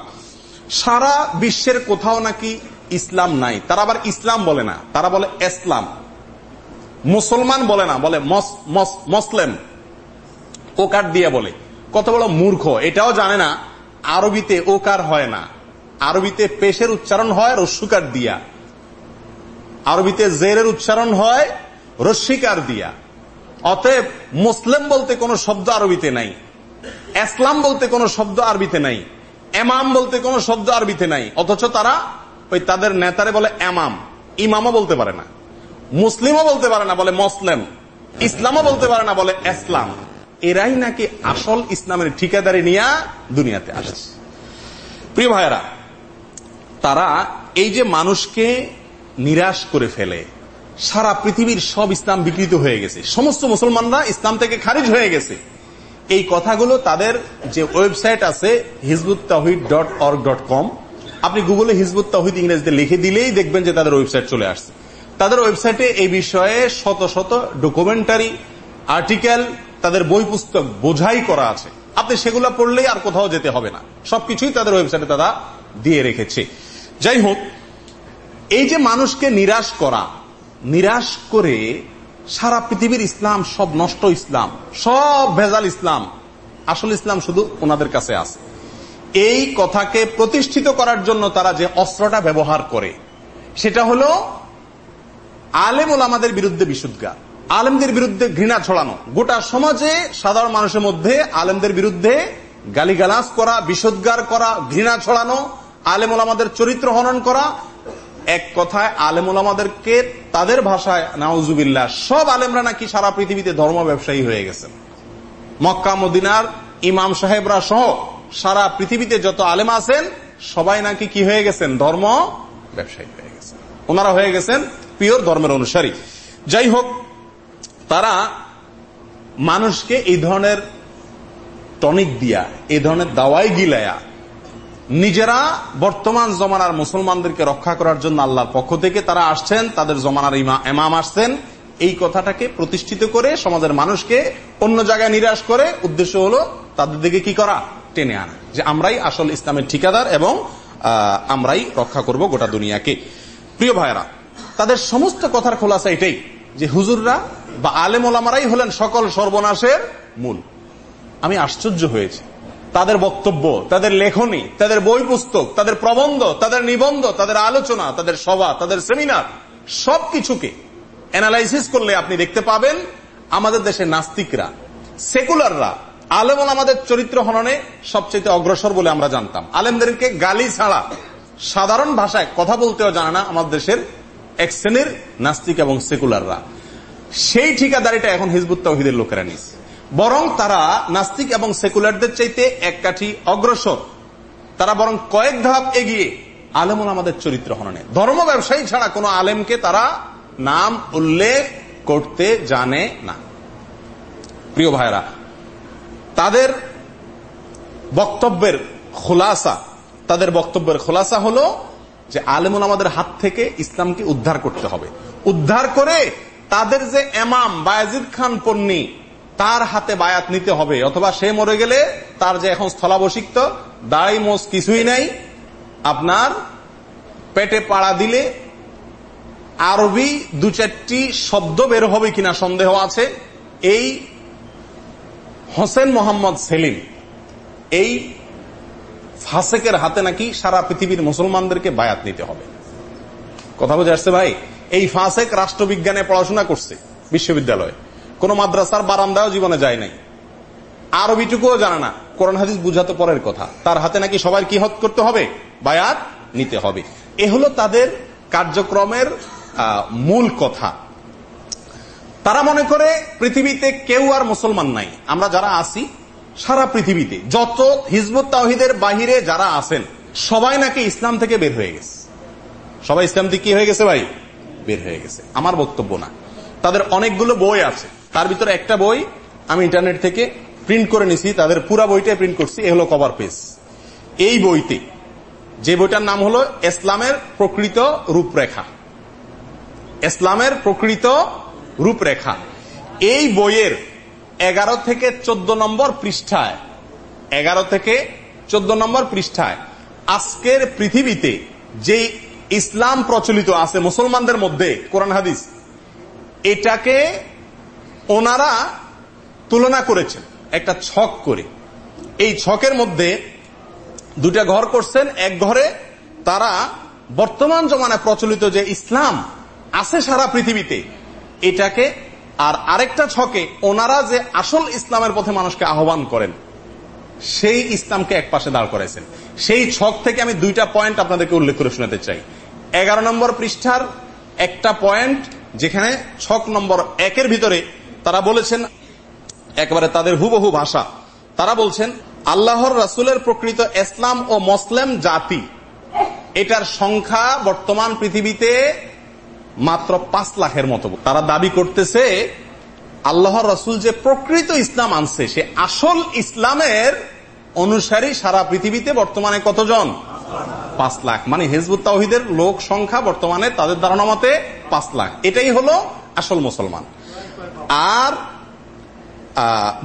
সারা বিশ্বের কোথাও নাকি ইসলাম নাই। তারা আবার ইসলাম বলে না। তারা বলে ইসলাম মুসলমান বলে না, বলে মসলেম। ওকার দিয়ে বলে। কত বড় মূর্খ, এটাও জানে না, আরবিতে ওকার হয় না। আরবিতে পেশের উচ্চারণ হয় রস্যুকার দিয়া। আরবিতে জেরের উচ্চারণ হয় রস্মিকার দিয়া। অতএব মুসলিম বলতে কোনো শব্দ আরবিতে নাই। ইসলাম বলতে কোনো শব্দ আরবিতে নাই। এমাম বলতে কোনো শব্দ আরবিতে নাই। অথচ তারা ওই তাদের নেতারে বলে এমাম ইমামও বলতে পারে না। মুসলিমও বলতে পারে না বলে মুসলিম। ইসলামও বলতে পারে না বলে ইসলাম। এরাই নাকি আসল ইসলামের ঠিকাদারি নিয়ে দুনিয়াতে আসছে প্রিয় ভাইরা তারা এই যে মানুষকে নিরাশ করে ফেলে, সারা পৃথিবীর সব ইসলাম বিকৃত হয়ে গেছে। সমস্ত মুসলমানরা ইসলাম থেকে খারিজ হয়ে গেছে। এই কথাগুলো তাদের যে ওয়েবসাইট আছে, Hizbut Tawheed dot org dot com, আপনি গুগলে হিজবুত তাহিদ ইংরেজিতে লিখে দিলেই দেখবেন যে তাদের ওয়েবসাইট চলে আসছে। তাদের ওয়েবসাইটে এই বিষয়ে শত শত ডকুমেন্টারি, আর্টিকেল তাদের বই পুস্তক বোঝাই করা আছে। আপনি সেগুলো পড়লেই আর কোথাও যেতে হবে না। সবকিছুই তাদের ওয়েবসাইটে তারা দিয়ে রেখেছে। যাই হোক, এই যে মানুষকে নিরাশ করা, নিরাশ করে সারা পৃথিবীর ইসলাম সব নষ্ট ইসলাম, সব ভেজাল ইসলাম, আসল ইসলাম শুধু ওনাদের কাছে আছে। এই কথাকে প্রতিষ্ঠিত করার জন্য তারা যে অস্ত্রটা ব্যবহার করে, সেটা হলো আলেম আমাদের বিরুদ্ধে বিশুদ্ধা আলেমদের বিরুদ্ধে ঘৃণা ছড়ানো। গোটা সমাজে সাধারণ মানুষের মধ্যে আলেমদের বিরুদ্ধে গালিগালাজ করা, বিষোদ্গার করা, ঘৃণা ছড়ানো আলেম আমাদের চরিত্র হনন করা। এক কথায় আলেম আমাদেরকে তাদের ভাষায় নাউজুবিল্লা সব আলেমরা নাকি সারা পৃথিবীতে ধর্ম ব্যবসায়ী হয়ে গেছেন মক্কা, মদিনার ইমাম সাহেবরা সহ সারা পৃথিবীতে যত আলেম আছেন, সবাই নাকি কি হয়ে গেছেন? ধর্ম ব্যবসায়ী হয়ে গেছেন। ওনারা হয়ে গেছেন পিওর ধর্মের অনুসারী। যাই হোক তারা মানুষকে এই ধরনের টনিক দিয়া, এই ধরনের দাওয়াই গিলায়া নিজেরা বর্তমান জমানার মুসলমানদেরকে রক্ষা করার জন্য আল্লাহর পক্ষ থেকে তারা আসছেন, তাদের জমানার এমাম আসছেন। এই কথাটাকে প্রতিষ্ঠিত করে সমাজের মানুষকে অন্য জায়গায় নিরাশ করে উদ্দেশ্য হলো তাদের দিকে কি করা? টেনে আনা। যে আমরাই আসল ইসলামের ঠিকাদার এবং আমরাই রক্ষা করব গোটা দুনিয়াকে। প্রিয় ভাইরা তাদের সমস্ত কথার খোলাসা এটাই যে হুজুররা বা আলেম ওলামারাই হলেন সকল সর্বনাশের মূল। আমি আশ্চর্য হয়েছি। তাদের বক্তব্য, তাদের লেখনী, তাদের বই পুস্তক, তাদের প্রবন্ধ, তাদের নিবন্ধ, তাদের আলোচনা, তাদের সভা, তাদের সেমিনার, সবকিছুকে অ্যানালাইসিস করলে আপনি দেখতে পাবেন আমাদের দেশের নাস্তিকরা, সেকুলাররা আলেমন আমাদের চরিত্র হননে সবচেয়ে অগ্রসর বলে আমরা জানতাম। আলেমদেরকে গালি ছাড়া সাধারণ ভাষায় কথা বলতেও জানে না আমাদের দেশের এক শ্রেণির নাস্তিক এবং সেকুলাররা। সেই ঠিকাদারিটা এখন হিজবুত তহিদের লোকেরা নিস বরং তারা নাস্তিক এবং সেকুলারদের চাইতে এক কাঠি অগ্রসর। তারা বরং কয়েক ধাপ এগিয়ে আলেমন আমাদের চরিত্র হননে। ধর্ম ব্যবসায়ী ছাড়া কোনো আলেমকে তারা নাম উল্লেখ করতে জানে না। প্রিয় ভাইরা তাদের বক্তব্যের খোলাসা, তাদের বক্তব্যের খোলাসা হলো যে আলেমন আমাদের হাত থেকে ইসলামকে উদ্ধার করতে হবে। উদ্ধার করে তাদের যে এমাম বায়াজিদ খান পন্নী, তার হাতে বায়াত নিতে হবে, অথবা সে মরে গেলে তার যে এখন স্থলাবশিক্ত দাড়ি মোস কিছুই নাই। আপনার পেটে পাড়া দিলে আরবি দু চারটি শব্দ বের হবে কিনা সন্দেহ আছে। এই হোসেন মোহাম্মদ সেলিম, এই ফাসেকের হাতে নাকি সারা পৃথিবীর মুসলমানদেরকে বায়াত নিতে হবে। কথা বুঝে আসছে ভাই? এই ফাসেক রাষ্ট্রবিজ্ঞানে পড়াশোনা করছে বিশ্ববিদ্যালয়ে। কোন মাদ্রাসার বারান্দাও জীবনে যায় নাই। আরবিটুকুও জানে না। কোরআন হাদিস বুঝাতে পরের কথা। তার হাতে নাকি সবাই কি হত করতে হবে? বায়াত নিতে হবে। এ হলো তাদের কার্যক্রমের মূল কথা। তারা মনে করে পৃথিবীতে কেউ আর মুসলমান নাই। আমরা যারা আছি, সারা পৃথিবীতে যত হিজবুত তাহিদের বাহিরে যারা আছেন, সবাই নাকি ইসলাম থেকে বের হয়ে গেছে। সবাই ইসলাম থেকে কি হয়ে গেছে ভাই? বের হয়ে গেছে। আমার বক্তব্য না। তাদের অনেকগুলো বই আছে। তার ভিতরে একটা বই আমি ইন্টারনেট থেকে প্রিন্ট করে নিছি। তাদের পুরা বইটাই প্রিন্ট করছি। এ হলো কভার পেজ। এই বইতে যে বইটার নাম হলো ইসলামের প্রকৃত রূপরেখা। ইসলামের প্রকৃত রূপরেখা। এই বইয়ের এগারো থেকে চোদ্দ নম্বর পৃষ্ঠায়, এগারো থেকে চোদ্দ নম্বর পৃষ্ঠায় আজকের পৃথিবীতে যে ইসলাম প্রচলিত আছে মুসলমানদের মধ্যে, কোরআন হাদিস। এটাকে ওনারা তুলনা করেছেন, একটা ছক করে। এই ছকের মধ্যে দুটা ঘর করছেন, এক ঘরে তারা বর্তমান জমানায় প্রচলিত যে ইসলাম আছে সারা পৃথিবীতে, এটাকে আর আরেকটা ছকে ওনারা যে আসল ইসলামের পথে মানুষকে আহ্বান করেন, সেই ইসলামকে এক পাশে দাঁড় করেছেন সেই ছক থেকে আমি দুইটা পয়েন্ট আপনাদেরকে উল্লেখ করে শোনাতে চাই। এগারো নম্বর পৃষ্ঠার একটা পয়েন্ট যেখানে ছক নম্বর একের ভিতরে তারা বলেছেন, একেবারে তাদের হুবহু ভাষা, তারা বলছেন, আল্লাহর রাসুলের প্রকৃত ইসলাম ও মুসলিম জাতি, এটার সংখ্যা বর্তমান পৃথিবীতে মাত্র পাঁচ লাখের মতো। তারা দাবি করতেছে, আল্লাহর রসুল যে প্রকৃত ইসলাম আনছে, সে আসল ইসলামের অনুসারী সারা পৃথিবীতে বর্তমানে কতজন? পাঁচ লাখ। মানে হেজবুত তাহিদের লোক সংখ্যা বর্তমানে তাদের ধারণা মতে পাঁচ লাখ। এটাই হলো আসল মুসলমান। আর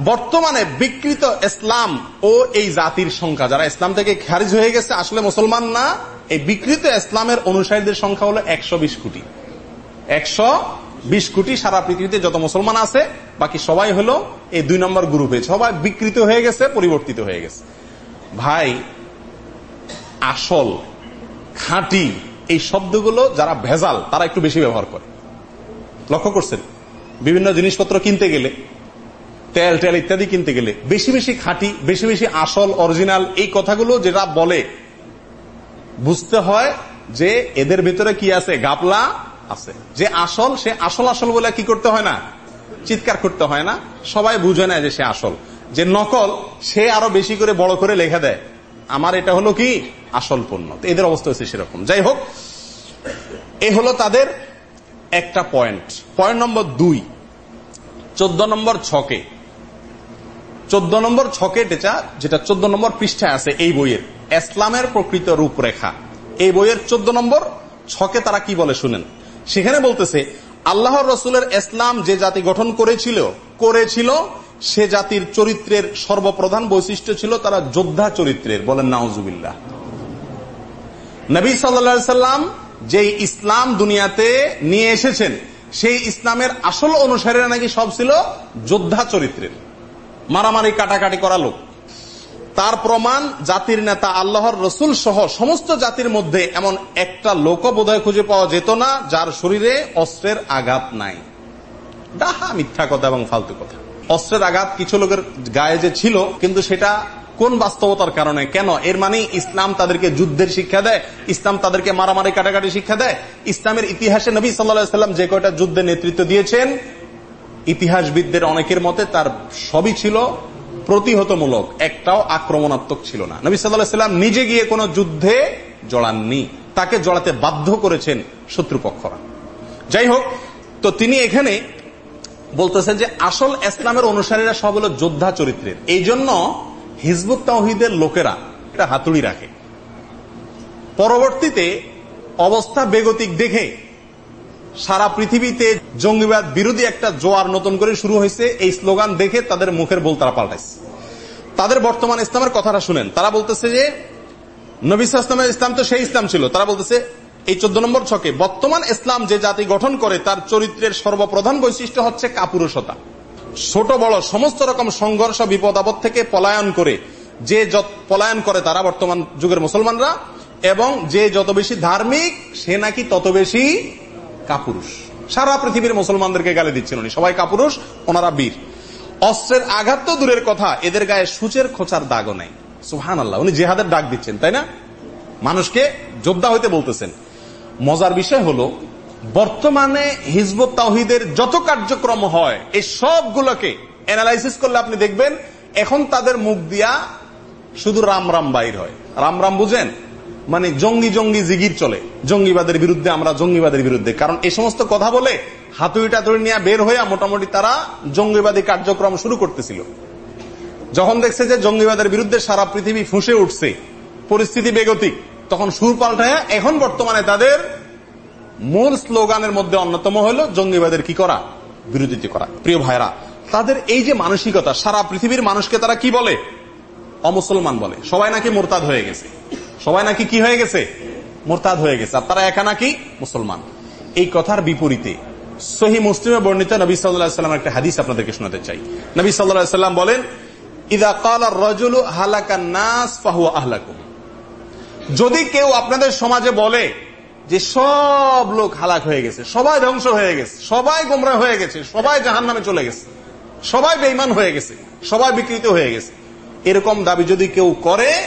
বর্তমানে বিকৃত ইসলাম ও এই জাতির সংখ্যা, যারা ইসলাম থেকে খারিজ হয়ে গেছে, আসলে মুসলমান না, এই বিকৃত ইসলামের অনুসারীদের সংখ্যা হলো একশো বিশ কোটি। একশো বিশ কোটি সারা পৃথিবীতে যত মুসলমান আছে, বাকি সবাই হলো এই দুই নম্বর গ্রুপে। সবাই বিকৃত হয়ে গেছে, পরিবর্তিত হয়ে গেছে। ভাই আসল, খাঁটি এই শব্দগুলো যারা ভেজাল, তারা একটু বেশি ব্যবহার করে। লক্ষ্য করছেন? বিভিন্ন জিনিসপত্র কিনতে গেলে, তেল টেল ইত্যাদি কিনতে গেলে বেশি বেশি খাঁটি, বেশি বেশি আসল, অরিজিনাল এই কথাগুলো যেটা বলে, বুঝতে হয় যে এদের ভিতরে কি আছে? গাপলা আছে। যে আসল, সে আসল আসল বলে কি করতে হয় না? চিৎকার করতে হয় না। সবাই বুঝে নেয় যে সে আসল। যে নকল, সে আরও বেশি করে বড় করে লেখা দেয়। আমার এটা হলো কি? আসল পণ্য। এদের অবস্থা হচ্ছে সেরকম। যাই হোক, এ হলো তাদের একটা পয়েন্ট পয়েন্ট নম্বর দুই। চোদ্দ নম্বর ছকে। চোদ্দ নম্বর ছকে যেটা যেটা চোদ্দ নম্বর পৃষ্ঠায় আছে এই বইয়ের। ইসলামের প্রকৃত রূপরেখা। এই বইয়ের চোদ্দ নম্বর ছকে তারা কি বলে শুনেন? সেখানে বলতেছে, আল্লাহর রসুলের ইসলাম যে জাতি গঠন করেছিল করেছিল সে জাতির চরিত্রের সর্বপ্রধান বৈশিষ্ট্য ছিল তারা যোদ্ধা চরিত্রের। বলেন, নাউজুবিল্লাহ। নবী সাল্লাম যে ইসলাম দুনিয়াতে নিয়ে এসেছেন, সেই ইসলামের আসল অনুসারীরা নাকি সব ছিল যোদ্ধা চরিত্রের। মারামারি, কাটাকাটি করা লোক। তার প্রমাণ জাতির নেতা আল্লাহর রসুল সহ সমস্ত জাতির মধ্যে এমন একটা লোক বোধহয় খুঁজে পাওয়া যেত না, যার শরীরে অস্ত্রের আঘাত নাই। ডাহা, মিথ্যা কথা এবং ফালতু কথা। অস্ত্রের আঘাত কিছু লোকের গায়ে যে ছিল, কিন্তু সেটা কোন বাস্তবতার কারণে? কেন? এর মানে ইসলাম তাদেরকে যুদ্ধের শিক্ষা দেয়, ইসলাম তাদেরকে মারামারি কাটাকাটি শিক্ষা দেয়। ইসলামের ইতিহাসে নবী সাল্লাম যে কয়টা যুদ্ধে নেতৃত্ব দিয়েছেন, ইতিহাসবিদদের অনেকের মতে তার সবই ছিল প্রতিহতমূলক, একটাও আক্রমণাত্মক ছিল না। নবী সাল্লাম নিজে গিয়ে কোনো যুদ্ধে জড়াননি, তাকে জড়াতে বাধ্য করেছেন শত্রুপক্ষরা। যাই হোক, তো তিনি এখানে বলতেছেন যে আসল ইসলামের অনুসারীরা সব হলো যোদ্ধা চরিত্রের। এই জন্য হিজবুত তাহিদের লোকেরা একটা হাতুড়ি রাখে। পরবর্তীতে অবস্থা বেগতিক দেখে সারা পৃথিবীতে জঙ্গিবাদ বিরোধী একটা জোয়ার নতুন করে শুরু হয়েছে। এই স্লোগান দেখে তাদের মুখের বল তারা পাল্টাইছে। তাদের বর্তমান ইসলামের কথাটা শুনেন। তারা বলতেছে যে নবিস ইসলাম তো সেই ইসলাম ছিল। তারা বলতেছে এই চোদ্দ নম্বর ছকে, বর্তমান ইসলাম যে জাতি গঠন করে, তার চরিত্রের সর্বপ্রধান বৈশিষ্ট্য হচ্ছে কাপুরুষতা। ছোট, বড়, সমস্ত রকম সংঘর্ষ, বিপদ, আপদ থেকে পলায়ন করে, যে পলায়ন করে তারা বর্তমান যুগের মুসলমানরা, এবং যে যত বেশি ধার্মিক, সে নাকি তত বেশি কাপুরুষ। সারা পৃথিবীর মুসলমানদেরকে গালি দিচ্ছেন উনি। সবাই কাপুরুষ, ওনারা বীর। অস্ত্রের আঘাত তো দূরের কথা, এদের গায়ে সূচের খোঁচার দাগও নাই। সুহান আল্লাহ উনি জেহাদের ডাক দিচ্ছেন, তাই না? মানুষকে যোদ্ধা হইতে বলতেছেন। মজার বিষয় হলো, বর্তমানে হিজবত তাহিদের যত কার্যক্রম হয়, এই সবগুলোকে অ্যানালাইসিস করলে আপনি দেখবেন, এখন তাদের মুখ দিয়া শুধু রাম রাম বাইর হয়। রাম রাম বুঝেন? মানে জঙ্গি জঙ্গি জিগির চলে। জঙ্গিবাদের বিরুদ্ধে আমরা জঙ্গিবাদের বিরুদ্ধে। কারণ এই সমস্ত কথা বলে হাতুড়ি টাতুড়ি নিয়ে বের হইয়া মোটামুটি তারা জঙ্গিবাদী কার্যক্রম শুরু করতেছিল। যখন দেখছে যে জঙ্গিবাদের বিরুদ্ধে সারা পৃথিবী ফুঁসে উঠছে, পরিস্থিতি বেগতিক তখন সুর পাল্টায় এখন বর্তমানে তাদের মূল স্লোগানের মধ্যে অন্যতম হলো জঙ্গিবাদের কি করা? বিরোধিতা করা। প্রিয় ভাইরা তাদের এই যে মানসিকতা, সারা পৃথিবীর মানুষকে তারা কি বলে? অমুসলমান বলে। সবাই নাকি মোরতাদ হয়ে গেছে। সবাই নাকি কি হয়ে গেছে? মোরতাদ হয়ে গেছে। আর তারা একা নাকি মুসলমান। এই কথার বিপরীতে সহি মুসলিমে বর্ণিত নবী সাল্লাম একটা হাদিস আপনাদেরকে শোনাতে চাই। নবী সাল্লাম বলেন, ইদা কাল রজুল হালাকা নাস ফাহুয়া আহলাকুম। যদি কেউ আপনাদের সমাজে বলে যে সব লোক হালাক হয়ে গেছে, সবাই ধ্বংস হয়ে গেছে, সবাই গোমরা হয়ে গেছে, সবাই জাহান নামে চলে গেছে, সবাই বেইমান হয়ে গেছে, সবাই বিকৃত হয়ে গেছে, এরকম দাবি যদি কেউ করে,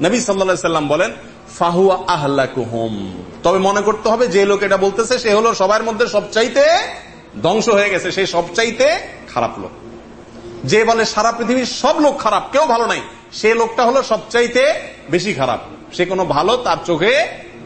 নবী সাল্লা সাল্লাম বলেন, ফাহুয়া আহ্লাকুহম। তবে মনে করতে হবে যে লোক এটা বলতেছে, সে হলো সবার মধ্যে সবচাইতে ধ্বংস হয়ে গেছে সেই সবচাইতে খারাপ লোক। যে বলে সারা পৃথিবীর সব লোক খারাপ, কেউ ভালো নাই, সে লোকটা হলো সবচাইতে বেশি খারাপ। সে কোনো ভালো তার চোখে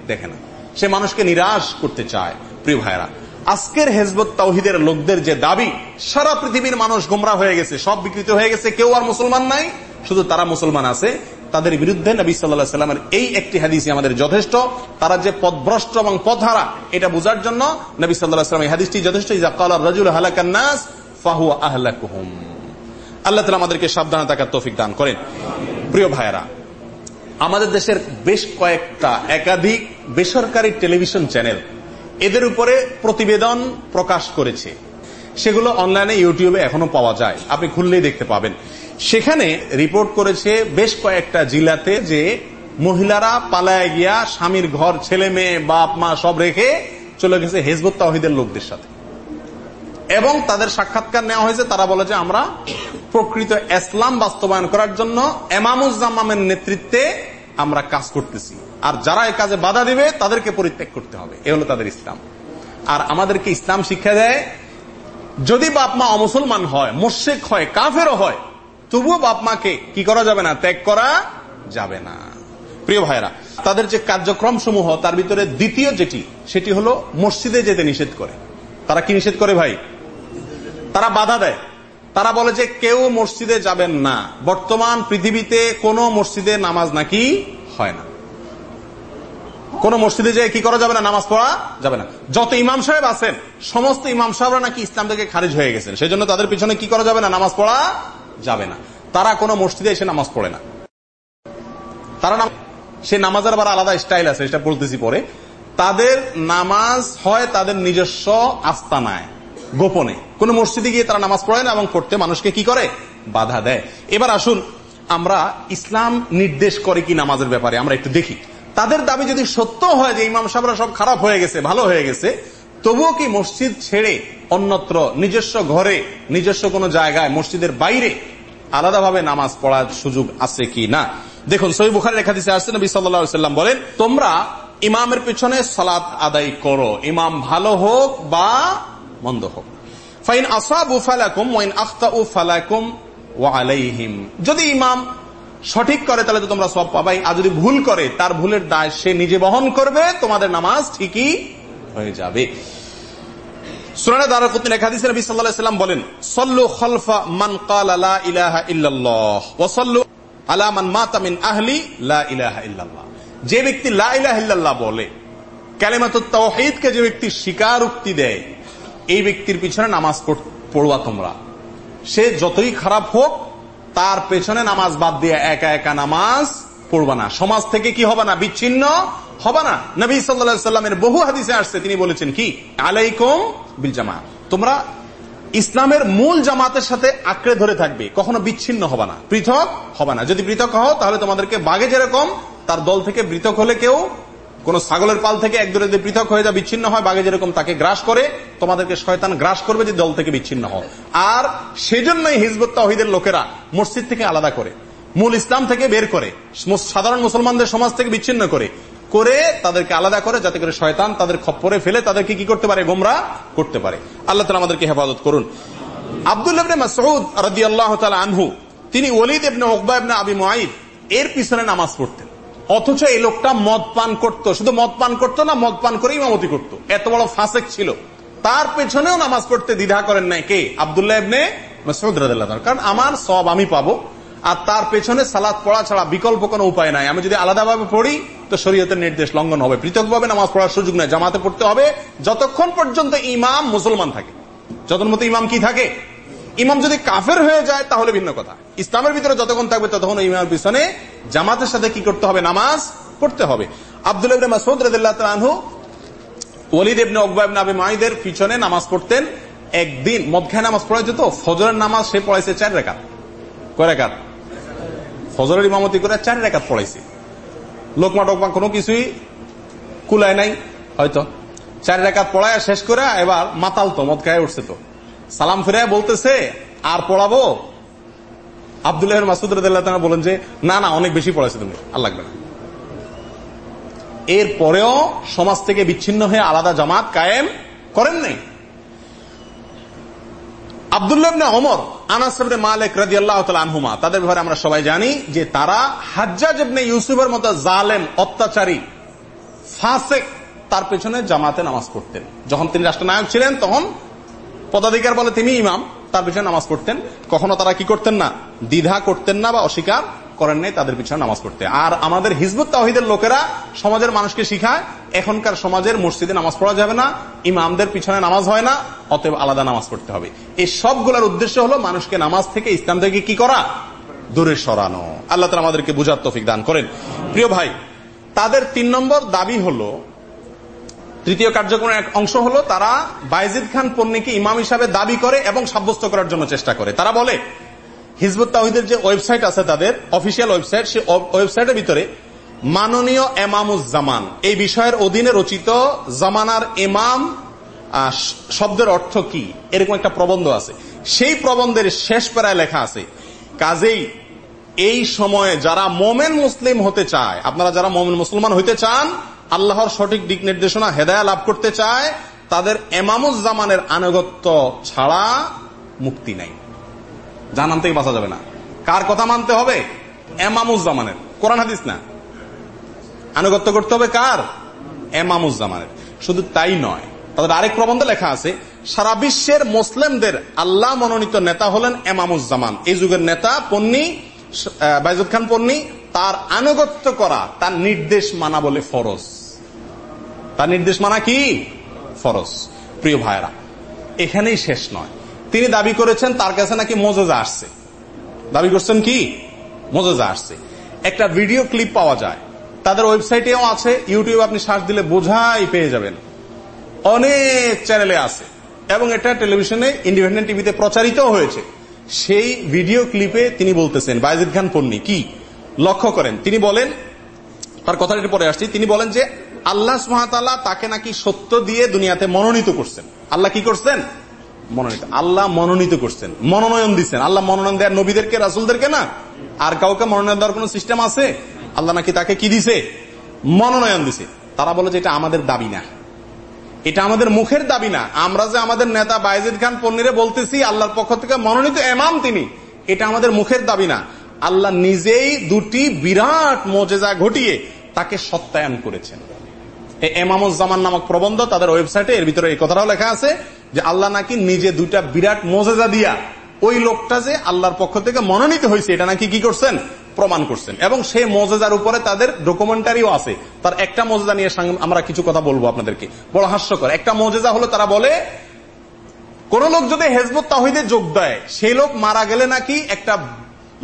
দেখে না। সে মানুষকে নিরাশ করতে চায়, প্রিয় ভাইরা আজকের হেজবত তাওহিদের লোকদের যে দাবি, সারা পৃথিবীর মানুষ গোমরা হয়ে গেছে, সব বিকৃত হয়ে গেছে, কেউ আর মুসলমান নাই, শুধু তারা মুসলমান আছে। তাদের বিরুদ্ধে নবী সাল্লাহ সাল্লামের এই একটি হাদিস আমাদের যথেষ্ট। তারা যে পদভ্রষ্ট এবং পথহারা এটা বোঝার জন্য নবী সাল্লাহ সাল্লাম এই হাদিসটি যথেষ্ট। রাজুল হালাকান্নাস ফাহু আহলাকুহুম। আল্লাহ তালা আমাদেরকে সাবধানে থাকার তৌফিক দান করেন। প্রিয় ভাইয়েরা আমাদের দেশের বেশ কয়েকটা একাধিক বেসরকারি টেলিভিশন চ্যানেল এদের উপরে প্রতিবেদন প্রকাশ করেছে। সেগুলো অনলাইনে, ইউটিউবে এখনও পাওয়া যায়। আপনি খুললেই দেখতে পাবেন। সেখানে রিপোর্ট করেছে বেশ কয়েকটা জেলাতে যে মহিলারা পালায় গিয়া স্বামীর ঘর, ছেলে মেয়ে, বাপ, মা সব রেখে চলে গেছে হেজবত তাহিদের লোকদের সাথে। এবং তাদের সাক্ষাৎকার নেওয়া হয়েছে। তারা বলে যে আমরা প্রকৃত ইসলাম বাস্তবায়ন করার জন্য এমামুজ্জামের নেতৃত্বে আমরা কাজ করতেছি। আর যারা এই কাজে বাধা দিবে, তাদেরকে পরিত্যাগ করতে হবে। এ হলো তাদের ইসলাম। আর আমাদেরকে ইসলাম শিক্ষা দেয়, যদি বাপ মা অমুসলমান হয় মোর্শেক হয়, কাফেরও হয়, তবুও বাপ মাকে কি করা যাবে না? ত্যাগ করা যাবে না। প্রিয় ভাইরা তাদের যে কার্যক্রম সমূহ তার ভিতরে দ্বিতীয় যেটি, সেটি হলো মসজিদে যেতে নিষেধ করে। তারা কি নিষেধ করে ভাই? তারা বাধা দেয়। তারা বলে যে কেউ মসজিদে যাবেন না। বর্তমান পৃথিবীতে কোন মসজিদে নামাজ নাকি হয় না। কোন মসজিদে যে কি করা যাবে না? নামাজ পড়া যাবে না। যত ইমাম সাহেব আছেন, সমস্ত ইমাম সাহেবরা নাকি ইসলাম থেকে খারিজ হয়ে গেছেন। সেই জন্য তাদের পিছনে কি করা যাবে না? নামাজ পড়া যাবে না। তারা কোনো মসজিদে এসে নামাজ পড়ে না। তারা সে নামাজের আবার আলাদা স্টাইল আছে এটা বলতেছি পরে। তাদের নামাজ হয় তাদের নিজস্ব আস্তানায়। গোপনে। কোন মসজিদে গিয়ে তারা নামাজ পড়ে না এবং পড়তে মানুষকে কি করে? বাধা দেয়। এবার আসুন, আমরা ইসলাম নির্দেশ করে কি নামাজের ব্যাপারে আমরা একটু দেখি। তাদের দাবি যদি সত্য হয় যে ইমাম সাহেবরা সব খারাপ হয়ে গেছে, ভালো হয়ে গেছে, তবুও কি মসজিদ ছেড়ে অন্যত্র নিজস্ব ঘরে, নিজস্ব কোনো জায়গায়, মসজিদের বাইরে আলাদাভাবে নামাজ পড়ার সুযোগ আছে কি না? দেখুন সই বুখারের রেখা দিচ্ছে আসছে, নবী সাল্লাম বলেন, তোমরা ইমামের পিছনে সালাত আদায় করো। ইমাম ভালো হোক বা মন্দ হোক। ফাইন আসাবু ফালাকুম, ওয়াইন আখতাউ ফালাকুম আলাইহিম। যদি ইমাম সঠিক করে, তাহলে তো তোমরা সব পাবাই। আর যদি ভুল করে, তার ভুলের দায় সে নিজে বহন করবে, তোমাদের নামাজ ঠিকই হয়ে যাবে। এক হাদিসে নবী সাল্লাল্লাহু আলাইহি সাল্লাম বলেন, সল্লু খলফা মান লা ইলাহা ইল্লাল্লাহ, ওয়া সল্লু আলা মান মাতা মিন আহলি লা ইলাহা ইল্লাল্লাহ। যে ব্যক্তি লা ইলাহা ইল্লাল্লাহ বলে কালিমাতুত তাওহীদকে যে ব্যক্তি স্বীকারোক্তি দেয় এই ব্যক্তির পিছনে নামাজ পড়ুয়া তোমরা। সে যতই খারাপ হোক, তার পেছনে নামাজ বাদ দিয়ে একা একা নামাজ পড়বা না। সমাজ থেকে কি হবে না? বিচ্ছিন্ন হবে না? নবী সাল্লামের বহু হাদিসে আসছে, তিনি বলেছেন কি? আলাইকুম বিল জামা তোমরা ইসলামের মূল জামাতের সাথে আঁকড়ে ধরে থাকবে। কখনো বিচ্ছিন্ন হবে না, পৃথক হবে না। যদি পৃথক হও, তাহলে তোমাদেরকে বাঘে যেরকম, তার দল থেকে পৃথক হলে কেউ কোন ছাগলের পাল থেকে এক দূরে পৃথক হয়ে যা বিচ্ছিন্ন হয়, বাঘে যেরকম তাকে গ্রাস করে, তোমাদেরকে শয়তান গ্রাস করবে যে দল থেকে বিচ্ছিন্ন হও। আর সেজন্যই হিজবত তাহিদের লোকেরা মসজিদ থেকে আলাদা করে, মূল ইসলাম থেকে বের করে সাধারণ মুসলমানদের সমাজ থেকে বিচ্ছিন্ন করে করে তাদেরকে আলাদা করে, যাতে করে শয়তান তাদের খপ্পরে ফেলে তাদেরকে কি করতে পারে? গোমরা করতে পারে। আল্লাহ তালা আমাদেরকে হেফাজত করুন। আবদুল্লাহ আল্লাহ আনহু, তিনি ওলিদ এবনে ওকবা এবনে আবি মুআইদ এর পিছনে নামাজ পড়তেন। অথচ এই লোকটা মদ পান করত। শুধু মদ পান করতো না, মদ পান করে ইমামতি করত। এত বড় ফাঁসেক ছিল। তার পেছনেও নামাজ পড়তে দ্বিধা করেন নাই কে? আবদুল্লাহ কারণ আমার সব আমি পাবো। আর তার পেছনে সালাদ পড়া ছাড়া বিকল্প কোনো উপায় নাই। আমি যদি আলাদাভাবে পড়ি, তো শরীয়তের নির্দেশ লঙ্ঘন হবে। পৃথকভাবে নামাজ পড়ার সুযোগ নাই। জামাতে পড়তে হবে। যতক্ষণ পর্যন্ত ইমাম মুসলমান থাকে, যতক্ষণ মতো ইমাম কি থাকে ইমাম যদি কাফের হয়ে যায়, তাহলে ভিন্ন কথা। ইসলামের ভিতরে যতক্ষণ থাকবে, ততক্ষণ ইমামের পিছনে জামাতের সাথে কি করতে হবে? নামাজ পড়তে হবে। আব্দুল মুআইদের পিছনে নামাজ পড়তেন একদিন। মদখায় নামাজ পড়া যেত ফজরের নামাজ সে পড়াইছে চার রেখাত। কয় রেখাত? ফজরের ইমামতি করে চার রেখাত পড়াইছে। লোকমা টোকমা কোনো কিছুই কুলায় নাই, হয়তো। চার রেখাত পড়ায় শেষ করে এবার মাতাল তো মদ খায় উঠছে তো। সালাম ফিরে বলতেছে, আর পড়াবো? আবদুল্লাহ মাসুদ রাহ বলেন যে, না না, অনেক বেশি পড়াইছে তুমি, আর লাগবে না। এর পরেও সমাজ থেকে বিচ্ছিন্ন হয়ে আলাদা জামাত কায়েম করেন নাই। তাদের ব্যাপারে সবাই জানি যে তারা মতো জালেম, অত্যাচারী তার পেছনে জামাতে নামাজ পড়তেন। যখন তিনি রাষ্ট্রনায়ক ছিলেন, তখন পদাধিকার বলে তিনি ইমাম, তার পিছনে নামাজ পড়তেন। কখনো তারা কি করতেন না? দ্বিধা করতেন না বা অস্বীকার করেন নাই, তাদের পিছনে নামাজ পড়তে। আর আমাদের হিজবুত তাহিদের লোকেরা সমাজের মানুষকে শিখায়, এখনকার সমাজের মসজিদে নামাজ পড়া যাবে না, ইমামদের পিছনে নামাজ হয় না, অতএব আলাদা নামাজ পড়তে হবে। এই সবগুলোর উদ্দেশ্য হলো মানুষকে নামাজ থেকে ইসলাম থেকে কি করা? দূরে সরানো। আল্লাহ তালা আমাদেরকে বুঝার তফিক দান করেন। প্রিয় ভাই, তাদের তিন নম্বর দাবি হলো তৃতীয় কার্যক্রমের এক অংশ হলো তারা বাইজিদ খান পন্নীকে ইমাম হিসাবে দাবি করে এবং সাব্যস্ত করার জন্য চেষ্টা করে। তারা বলে, হিজবুত তাহিদের যে ওয়েবসাইট আছে তাদের, অফিসিয়াল ওয়েবসাইট, সে ওয়েবসাইটের ভিতরে মাননীয় এমামুজ্জামান এই বিষয়ের অধীনে রচিত জামানার এমাম শব্দের অর্থ কি? এরকম একটা প্রবন্ধ আছে। সেই প্রবন্ধের শেষ প্রায় লেখা আছে, কাজেই এই সময়ে যারা মোমেন মুসলিম হতে চায়, আপনারা যারা মোমেন মুসলমান হইতে চান আল্লাহর সঠিক দিক নির্দেশনা হেদায়া লাভ করতে চায়, তাদের এমামুজ্জামানের আনুগত্য ছাড়া মুক্তি নাই। জানান থেকে বাঁচা যাবে না। কার কথা মানতে হবে? এমামুজ্জামানের কোরআন হাদিস না? আনুগত্য করতে হবে কার? এমামুজ্জামানের শুধু তাই নয়, তাদের আরেক প্রবন্ধ লেখা আছে, সারা বিশ্বের মুসলিমদের আল্লাহ মনোনীত নেতা হলেন এমামুজ্জামান এই যুগের নেতা, পন্নী বাইজুদ খান পন্নী, তার আনুগত্য করা, তার নির্দেশ মানা বলে ফরজ। তার নির্দেশ মানা কি? ফরজ। প্রিয় ভাইরা এখানেই শেষ নয়। তিনি দাবি করেছেন তার কাছে নাকি মজেজা আসছে। দাবি করছেন কি? মজেজা আসছে। একটা ভিডিও ক্লিপ পাওয়া যায়। তাদের ওয়েবসাইটেও আছে। ইউটিউব আপনি সার্চ দিলে বোঝাই পেয়ে যাবেন। অনেক চ্যানেলে আছে। এবং এটা টেলিভিশনে, ইন্ডিপেন্ডেন্ট টিভিতে প্রচারিত হয়েছে। সেই ভিডিও ক্লিপে তিনি বলতেছেন বাইজিদ খান পন্নী, কি? লক্ষ্য করেন। তিনি বলেন, তার কথাটি পরে আসছি। তিনি বলেন যে আল্লাহ সুহাতাল্লাহ তাকে নাকি সত্য দিয়ে দুনিয়াতে মনোনীত করছেন। আল্লাহ কি করছেন? মনোনীত। আল্লাহ মনোনীত করছেন। মনোনয়ন দিচ্ছেন। আল্লাহ মনোনয়ন দেয় নবীদেরকে, রাসুলদেরকে না? আর কাউকে মনোনয়ন দেওয়ার কোন সিস্টেম আছে? আল্লাহ নাকি তাকে কি দিছে? মনোনয়ন দিছে। তারা বলে যে এটা আমাদের দাবি না। এটা আমাদের মুখের দাবি না। আমরা যে আমাদের নেতা বাইজিদ খান পন্নিরে বলতেছি, আল্লাহর পক্ষ থেকে মনোনীত এমাম তিনি। এটা আমাদের মুখের দাবি না। আল্লাহ নিজেই দুটি বিরাট মজেজা ঘটিয়ে তাকে সত্যায়ন করেছেন। এমামুজ্জামান নামক প্রবন্ধ, তাদের ওয়েবসাইটে এর ভিতরে এই কথাটাও লেখা আছে যে আল্লাহ নাকি নিজে দুইটা বিরাট মজেজা দিয়া ওই লোকটা যে আল্লাহর পক্ষ থেকে মনোনীত হয়েছে, এটা নাকি কি করছেন? প্রমাণ করছেন। এবং সেই মজেজার উপরে তাদের ডকুমেন্টারিও আছে। তার একটা মজেজা নিয়ে আমরা কিছু কথা বলব আপনাদেরকে। বড় হাস্যকর। একটা মজেজা হলো, তারা বলে, কোন লোক যদি হেজবত তাহিদে যোগ দেয়, সেই লোক মারা গেলে নাকি একটা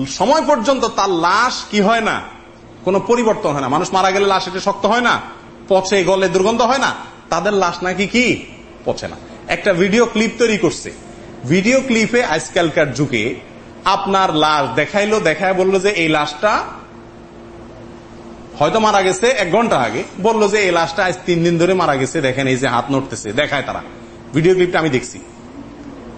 সময় পর্যন্ত তার লাশ কি হয় না? কোনো পরিবর্তন হয় না। মানুষ মারা গেলে লাশ এটা শক্ত হয় না? পচে গলে দুর্গন্ধ হয় না, তাদের লাশ নাকি কি? পচে না। একটা ভিডিও ক্লিপ তৈরি করছে। ভিডিও ক্লিপে আজকালকার যুগে আপনার লাশ দেখাইলো, দেখায় বলল যে এই লাশটা হয়তো মারা গেছে এক ঘণ্টা আগে। বলল যে এই লাশটা আজ তিন দিন ধরে মারা গেছে, দেখেন এই যে হাত নড়তেছে, দেখায় তারা। ভিডিও ক্লিপটা আমি দেখছি।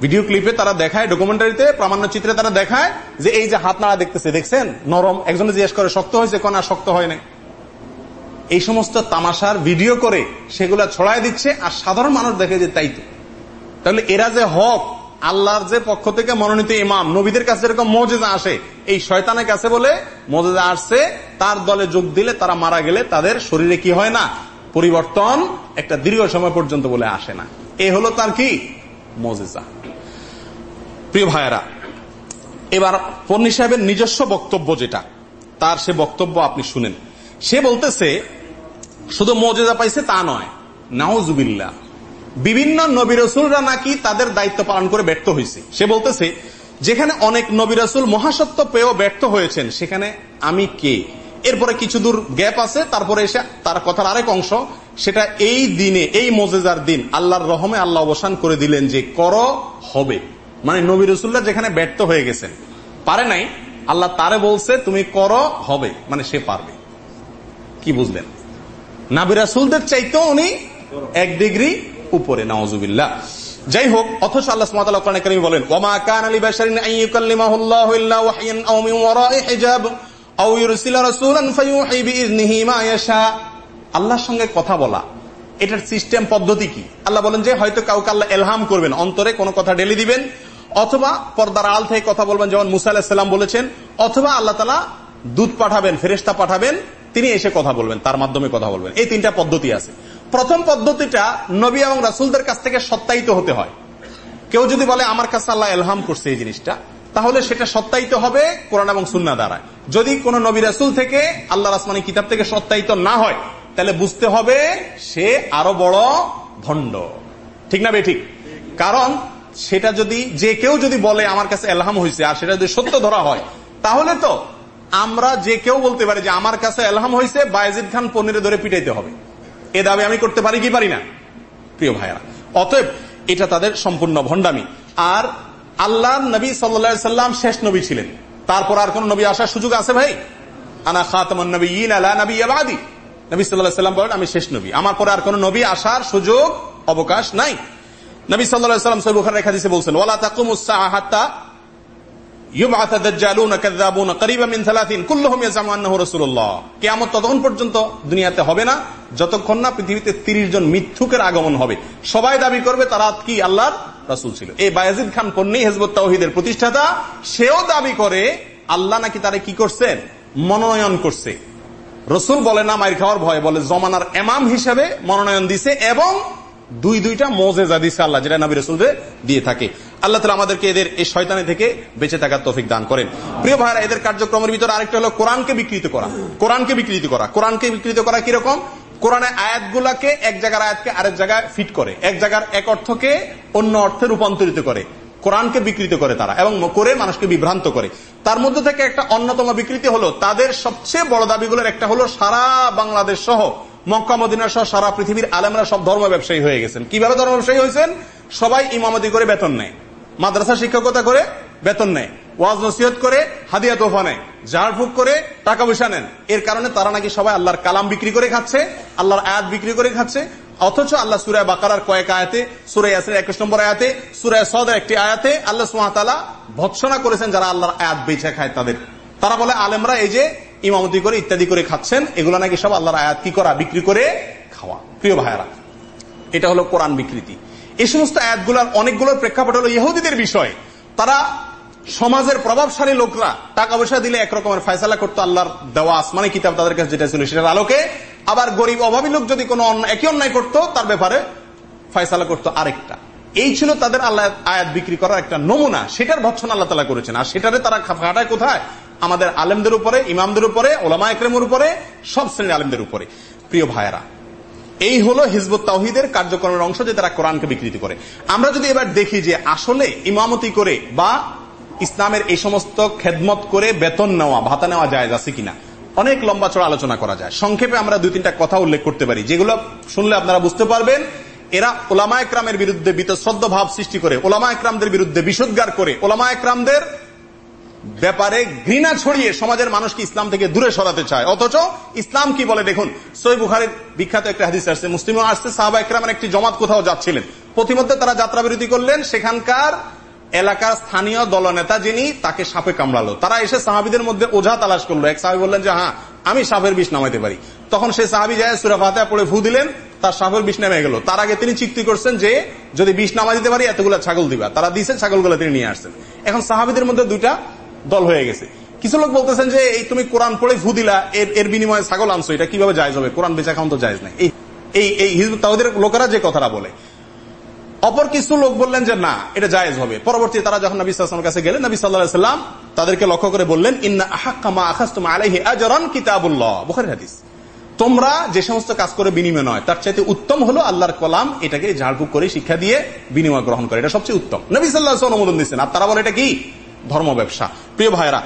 ভিডিও ক্লিপে তারা দেখায় ডকুমেন্টারিতে প্রামাণ্য চিত্রে তারা দেখায় যে এই যে হাত নাড়া দেখতেছে, দেখছেন? নরম, একজনে জিজ্ঞেস করে, শক্ত হয়েছে? কোন শক্ত হয় না এই সমস্ত তামাশার ভিডিও করে সেগুলা ছড়ায় দিচ্ছে, আর সাধারণ মানুষ দেখে যে তাই তো। তাহলে এরা যে হক, আল্লাহর যে পক্ষ থেকে মনোনীত ইমাম, নবীদের কাছে এরকম মজেজা আসে, এই শয়তানের কাছে বলে মজেজা আসছে, তার দলে যোগ দিলে তারা মারা গেলে তাদের শরীরে কি হয় না? পরিবর্তন একটা দীর্ঘ সময় পর্যন্ত বলে আসে না। এ হলো তার কি? মজেজা। প্রিয় ভাইয়েরা, এবার পন্নী সাহেবের নিজস্ব বক্তব্য যেটা, তার সে বক্তব্য আপনি শুনেন। সে বলতেছে শুধু মজেজা পাইছে তা নয় নাওজুবিল্লা বিভিন্ন নবী রসুলরা নাকি তাদের দায়িত্ব পালন করে ব্যর্থ হয়েছে সে বলতেছে, যেখানে অনেক নবী রসুল মহাসত্ব পেয়েও ব্যর্থ হয়েছেন, সেখানে আমি কে? এরপরে কিছু দূর গ্যাপ আছে, তারপরে এসে তার কথার আরেক অংশ, সেটা এই দিনে, এই মজেজার দিন, আল্লাহর রহমে আল্লাহ অবসান করে দিলেন যে কর হবে। মানে নবী রসুল্লাহ যেখানে ব্যর্থ হয়ে গেছেন। পারে নাই? আল্লাহ তারে বলছে, তুমি কর হবে। মানে সে পারবে। কি বুঝলেন? নাবি রাসুলদের চাইতেও উনি এক ডিগ্রি উপরে নওয়াজুবিল্লা যাই হোক, অথচ আল্লাহ সুবহানাহু বলেন মা আল্লাহর সঙ্গে কথা বলা, এটার সিস্টেম পদ্ধতি কি? আল্লাহ বলেন যে, হয়তো কাউকে আল্লাহ এলহাম করবেন, অন্তরে কোনো কথা ডেলি দিবেন, অথবা পর্দার আল থেকে কথা বলবেন, যেমন মুসা আলাহিসাল্লাম বলেছেন, অথবা আল্লাহ তালা দুধ পাঠাবেন ফেরেস্তা পাঠাবেন তিনি এসে কথা বলবেন, তার মাধ্যমে কথা বলবেন। এই তিনটা পদ্ধতি আছে। প্রথম পদ্ধতিটা নবী এবং রাসুলদের কাছ থেকে সত্যায়িত হতে হয়। কেউ যদি বলে, আমার কাছে আল্লাহ এলহাম করছে এই জিনিসটা, তাহলে সেটা সত্যায়িত হবে কোরআন এবং সুন্না দ্বারা যদি কোন নবী রাসুল থেকে আল্লাহ রাসমানি কিতাব থেকে সত্যায়িত না হয়, তাহলে বুঝতে হবে সে আরও বড় ভণ্ড ঠিক না বেঠিক কারণ সেটা যদি, যে কেউ যদি বলে, আমার কাছে এলহাম হয়েছে আর সেটা যদি সত্য ধরা হয়, তাহলে তো আমরা যে কেউ বলতে পারি যে আমার কাছে এলহাম হয়েছে, বায়জিদ খান পনিরে ধরে পিটাইতে হবে। এ দাবি আমি করতে পারি কি পারি না? প্রিয় ভাইয়ারা, অতএব এটা তাদের সম্পূর্ণ ভণ্ডামি। আর আল্লাহ নবী সাল্লাম শেষ নবী ছিলেন। তারপর আর কোন নবী আসার সুযোগ আছে ভাই? আনা খাতমান নবী আলা নবী নবী সাল্লাম বলেন, আমি শেষ নবী। আমার পরে আর কোন নবী আসার সুযোগ, অবকাশ নাই। নবী সাল্লাম সৈবুখান রেখা দিছে বলছেন, ওয়ালা তাকুমুসা হাত্তা ততক্ষণ পর্যন্ত দুনিয়াতে হবে না, যতক্ষণ না পৃথিবীতে তিরিশ জন মিথ্যুকের আগমন হবে। সবাই দাবি করবে তারা কি আল্লাহর রাসুল ছিল। এই বায়াজিদ খান পন্নী হেজবত তাহিদের প্রতিষ্ঠাতা, সেও দাবি করে, আল্লাহ নাকি তারা কি করছেন মনোনয়ন করছে। রসুল বলে না মাইর খাওয়ার ভয়, বলে জমানার এমাম হিসেবে মনোনয়ন দিছে এবং দুই দুইটা মোজেজা দিছে আল্লাহ, যেটা নবী রসুলদের দিয়ে থাকে। আল্লাহ তালা আমাদেরকে এদের এই শয়তানি থেকে বেঁচে থাকার তফিক দান করেন। প্রিয় ভাইরা এদের কার্যক্রমের ভিতরে আরেকটা হলো কোরআনকে বিকৃত করা। কোরআনকে বিকৃত করা। কোরআনকে বিকৃত করা কীরকম? কোরআনে আয়াতগুলাকে এক জায়গার আয়াতকে আরেক জায়গায় ফিট করে, এক জায়গার এক অর্থকে অন্য অর্থে রূপান্তরিত করে। কোরআনকে বিকৃত করে তারা এবং করে মানুষকে বিভ্রান্ত করে। তার মধ্যে থেকে একটা অন্যতম বিকৃতি হলো, তাদের সবচেয়ে বড় দাবিগুলোর একটা হলো সারা বাংলাদেশ সহ মক্কা, মদিনা সহ সারা পৃথিবীর আলেমরা সব ধর্ম ব্যবসায়ী হয়ে গেছেন। কীভাবে ধর্ম ব্যবসায়ী হয়েছেন? সবাই ইমামতি করে বেতন নেয়। মাদ্রাসা শিক্ষকতা করে বেতন নেয়। ওয়াজ নসিহত করে হাদিয়া তোফা নেয়। ঝাড়ফুক করে টাকা পয়সা নেন। এর কারণে তারা নাকি সবাই আল্লাহর কালাম বিক্রি করে খাচ্ছে, আল্লাহর আয়াত বিক্রি করে খাচ্ছে। অথচ আল্লাহ সুরায় বাকারার কয়েক আয়াতে সুরাই আসের একুশ নম্বর আয়াতে সুরায় সদের একটি আয়াতে আল্লাহ সুমাতালা ভৎসনা করেছেন যারা আল্লাহর আয়াত বেছে খায় তাদের। তারা বলে, আলেমরা এই যে ইমামতি করে ইত্যাদি করে খাচ্ছেন, এগুলো নাকি সব আল্লাহর আয়াত কি করা? বিক্রি করে খাওয়া। প্রিয় ভাইয়ারা, এটা হলো কোরআন বিকৃতি। এই সমস্ত আয়াতগুলোর অনেকগুলোর প্রেক্ষাপট হলো ইহুদিদের বিষয়। তারা সমাজের প্রভাবশালী লোকরা, টাকা পয়সা দিলে একরকমের ফয়সালা করতো আল্লাহর দেওয়া আসমানি কিতাব তাদের কাছে যেটা ছিল সেটার আলোকে। আবার গরিব, অভাবী লোক যদি কোনো একই অন্যায় করতো, তার ব্যাপারে ফয়সালা করতো আরেকটা। এই ছিল তাদের আল্লাহ আয়াত বিক্রি করার একটা নমুনা। সেটার ভৎসন আল্লাহ তালা করেছেন। আর সেটারে তারা খাটায় কোথায়? আমাদের আলেমদের উপরে, ইমামদের উপরে, ওলামা একরেমের উপরে, সব শ্রেণির আলেমদের উপরে। প্রিয় ভাইয়েরা, এই হলো হিজবুত তাহিদের কার্যক্রমের অংশ যে তারা কোরআনকে বিকৃতি করে। আমরা যদি এবার দেখি যে আসলে ইমামতি করে বা ইসলামের এই সমস্ত খেদমত করে বেতন নেওয়া, ভাতা নেওয়া যায় আছে কিনা, অনেক লম্বা চড়া আলোচনা করা যায়। সংক্ষেপে আমরা দুই তিনটা কথা উল্লেখ করতে পারি, যেগুলো শুনলে আপনারা বুঝতে পারবেন। এরা ওলামা একরামের বিরুদ্ধে বিতশ্রদ্ধ ভাব সৃষ্টি করে, ওলামা একরামদের বিরুদ্ধে বিশুদ্গার করে, ওলামা একরামদের ব্যাপারে ঘৃণা ছড়িয়ে সমাজের মানুষকে ইসলাম থেকে দূরে সরাতে চায়। অথচ ইসলাম কি বলে দেখুন? সই বুখারের বিখ্যাত একটা হাদিস আসছে, মুসলিমও আসছে সাহাবা একরামের একটি জমাত কোথাও যাচ্ছিলেন। প্রতিমধ্যে তারা যাত্রা বিরতি করলেন, সেখানকার এলাকার স্থানীয় দলনেতা যিনি, তাকে সাপে কামড়ালো। তারা এসে সাহাবিদের মধ্যে ওঝা তালাশ করল। এক সাহাবি বললেন যে হ্যাঁ আমি সাপের বিষ নামাইতে পারি। তখন সে সাহাবি যায়, সুরা ফাতে পড়ে ফু দিলেন, তার সাপের বিষ নেমে গেল। তার আগে তিনি চুক্তি করছেন যে, যদি বিষ নামা দিতে পারি, এতগুলো ছাগল দিবা। তারা দিয়েছে ছাগলগুলো তিনি নিয়ে আসছেন। এখন সাহাবিদের মধ্যে দুইটা দল হয়ে গেছে। কিছু লোক বলতেছেন যে, এই তুমি কোরআন পড়ে ফু দিলা, এর এর বিনিময়ে ছাগল আনছো, এটা কীভাবে জায়জ হবে? কোরআন বেচা খাওয়ান তো জায়জ নাই। এই এই হিজবু তাদের লোকেরা যে কথাটা বলে। অপর কিছু লোক বললেন যে, না, এটা জায়েজ হবে। পরবর্তী তারা যখন নবী সাল্লামের কাছে গেলেন, নবী সাল্লাহ সাল্লাম তাদেরকে লক্ষ্য করে বললেন, ইন্না আহাক্কামা আখাস্তুম আলাইহি আজরান কিতাবুল্লাহ। বুখারী হাদিস। তোমরা যে সমস্ত কাজ করে বিনিময় নয়, তার চাইতে উত্তম হলো আল্লাহর কলাম, এটাকে ঝাড়ফুক করে শিক্ষা দিয়ে বিনিময় গ্রহণ করে। এটা সবচেয়ে উত্তম। নবী সাল্লাহ অনুমোদন দিচ্ছেন। আর তারা বলে, এটা কি? ধর্ম ব্যবসা। প্রিয় ভাইরা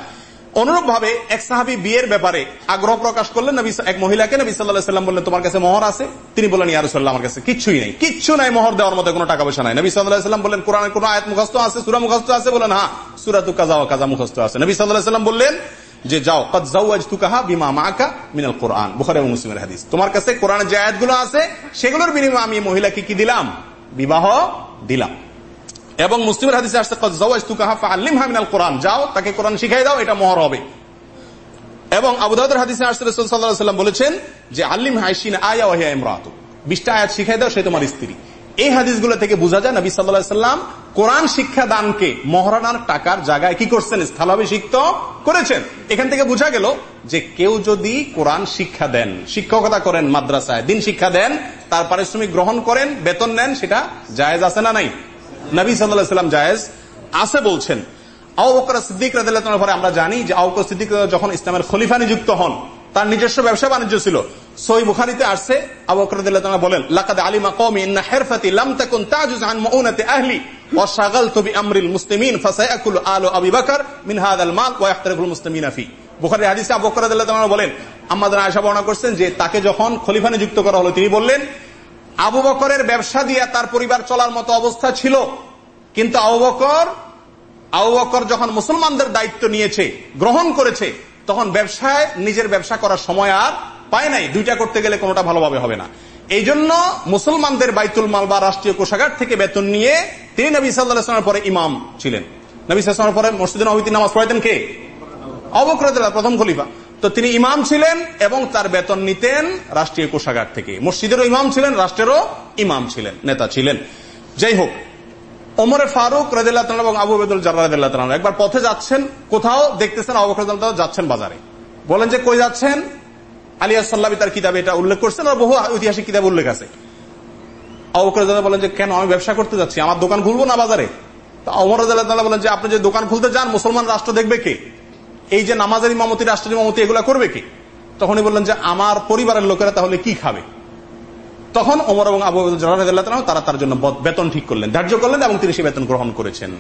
অনুরূপ ভাবে এক সাহাবি বিয়ের ব্যাপারে আগ্রহ প্রকাশ করলেন এক মহিলাকে নবী সাল্লাহ সাল্লাম বললেন, তোমার কাছে মোহর আছে? তিনি বললেন ইয়ারুসাল্লাহ আমার কাছে কিচ্ছুই নেই। কিচ্ছু নাই মোহর দেওয়ার মতো কোনো টাকা পয়সা নাই। নবী সাল্লাহ সাল্লাম বললেন, কোরআনের কোন আয়াত মুখস্থ আছে? সুরা মুখস্থ আছে? বলেন হ্যাঁ সুরা তু কাজা কাজা মুখস্থ আছে। নবী সাল্লাহ সাল্লাম বললেন যে, যাও, কদ জাউজ তুকাহা বিমা মাকা মিনাল কোরআন। বুখারী এবং মুসলিমের হাদিস। তোমার কাছে কোরআনের যে আয়াতগুলো আছে, সেগুলোর বিনিময়ে আমি মহিলাকে কি দিলাম? বিবাহ দিলাম। এবং মুসলিমের হাদিসে আসতে আল্লিম কোরআন। যাও, তাকে কোরআন শিখাই দাও, এটা মহর হবে। এবং আবুদাউদের হাদিসে আসতে রসুল সাল্লাহ সাল্লাম বলেছেন যে আল্লিম হাইসিন আয়া ওহিয়া ইমরাত। বিশটা আয়াত শিখাই দাও, সে তোমার স্ত্রী। এই হাদিসগুলো থেকে বোঝা যায়, নবী সাল্লাহ সাল্লাম কোরআন শিক্ষা দানকে মহারানার টাকার জায়গায় কি করছেন? স্থলাভিষিক্ত করেছেন। এখান থেকে বোঝা গেল যে, কেউ যদি কোরআন শিক্ষা দেন, শিক্ষকতা করেন মাদ্রাসায়, দিন শিক্ষা দেন, তার পারিশ্রমিক গ্রহণ করেন, বেতন নেন, সেটা জায়েজ আছে না নাই? নবী সাল্লাম জায়েজ আছে বলছেন। সিদ্দিক আমরা জানি যে সিদ্দিক যখন ইসলামের খলিফা নিযুক্ত হন, তার নিজস্ব ব্যবসা বাণিজ্য ছিল। সই বুখারিতে আসছে বলেন বলেন আমাদের আয়েশা বর্ণনা করছেন যে তাকে যখন খলিফা নিযুক্ত করা হলো, তিনি বললেন আবু বকরের ব্যবসা দিয়ে তার পরিবার চলার মতো অবস্থা ছিল। কিন্তু আবু বকর আবু বকর যখন মুসলমানদের দায়িত্ব নিয়েছে, গ্রহণ করেছে, তখন ব্যবসায়, নিজের ব্যবসা করার সময় আর পায় নাই। দুইটা করতে গেলে কোনোটা ভালোভাবে হবে না। এই জন্য মুসলমানদের বাইতুল মাল বা রাষ্ট্রীয় কোষাগার থেকে বেতন নিয়ে তিনি নবী সাল্লাহামের পরে ইমাম ছিলেন। নবী সাল্লামের পরে মসজিদ নবীতি নামাজ পড়াইতেন কে? অবকরত প্রথম খলিফা। তো তিনি ইমাম ছিলেন এবং তার বেতন নিতেন রাষ্ট্রীয় কোষাগার থেকে। মসজিদেরও ইমাম ছিলেন, রাষ্ট্রেরও ইমাম ছিলেন, নেতা ছিলেন। যাই হোক, ওমরে ফারুক রাজিল্লাহ এবং আবু বেদুল জাল্লাহ একবার পথে যাচ্ছেন, কোথাও দেখতেছেন অবকর যাচ্ছেন বাজারে। বলেন যে, কই যাচ্ছেন? আলিয়া সাল্লাবি তার কিতাবে এটা উল্লেখ করছেন আর বহু ঐতিহাসিক কিতাব উল্লেখ আছে। অবকর বলেন যে, কেন আমি ব্যবসা করতে যাচ্ছি? আমার দোকান খুলবো না বাজারে? তা অমর বলেন যে, আপনি যে দোকান খুলতে যান, মুসলমান রাষ্ট্র দেখবে কে? এই যে নামাজের ইমামতি, রাষ্ট্রের ইমামতি, এগুলা করবে কে? তখনই বললেন যে আমার পরিবারের লোকেরা তাহলে কি খাবে? তখন ওমর এবং আবু তারা তার জন্য বেতন ঠিক করলেন, ধার্য করলেন এবং তিনি সে বেতন গ্রহণ করেছেন।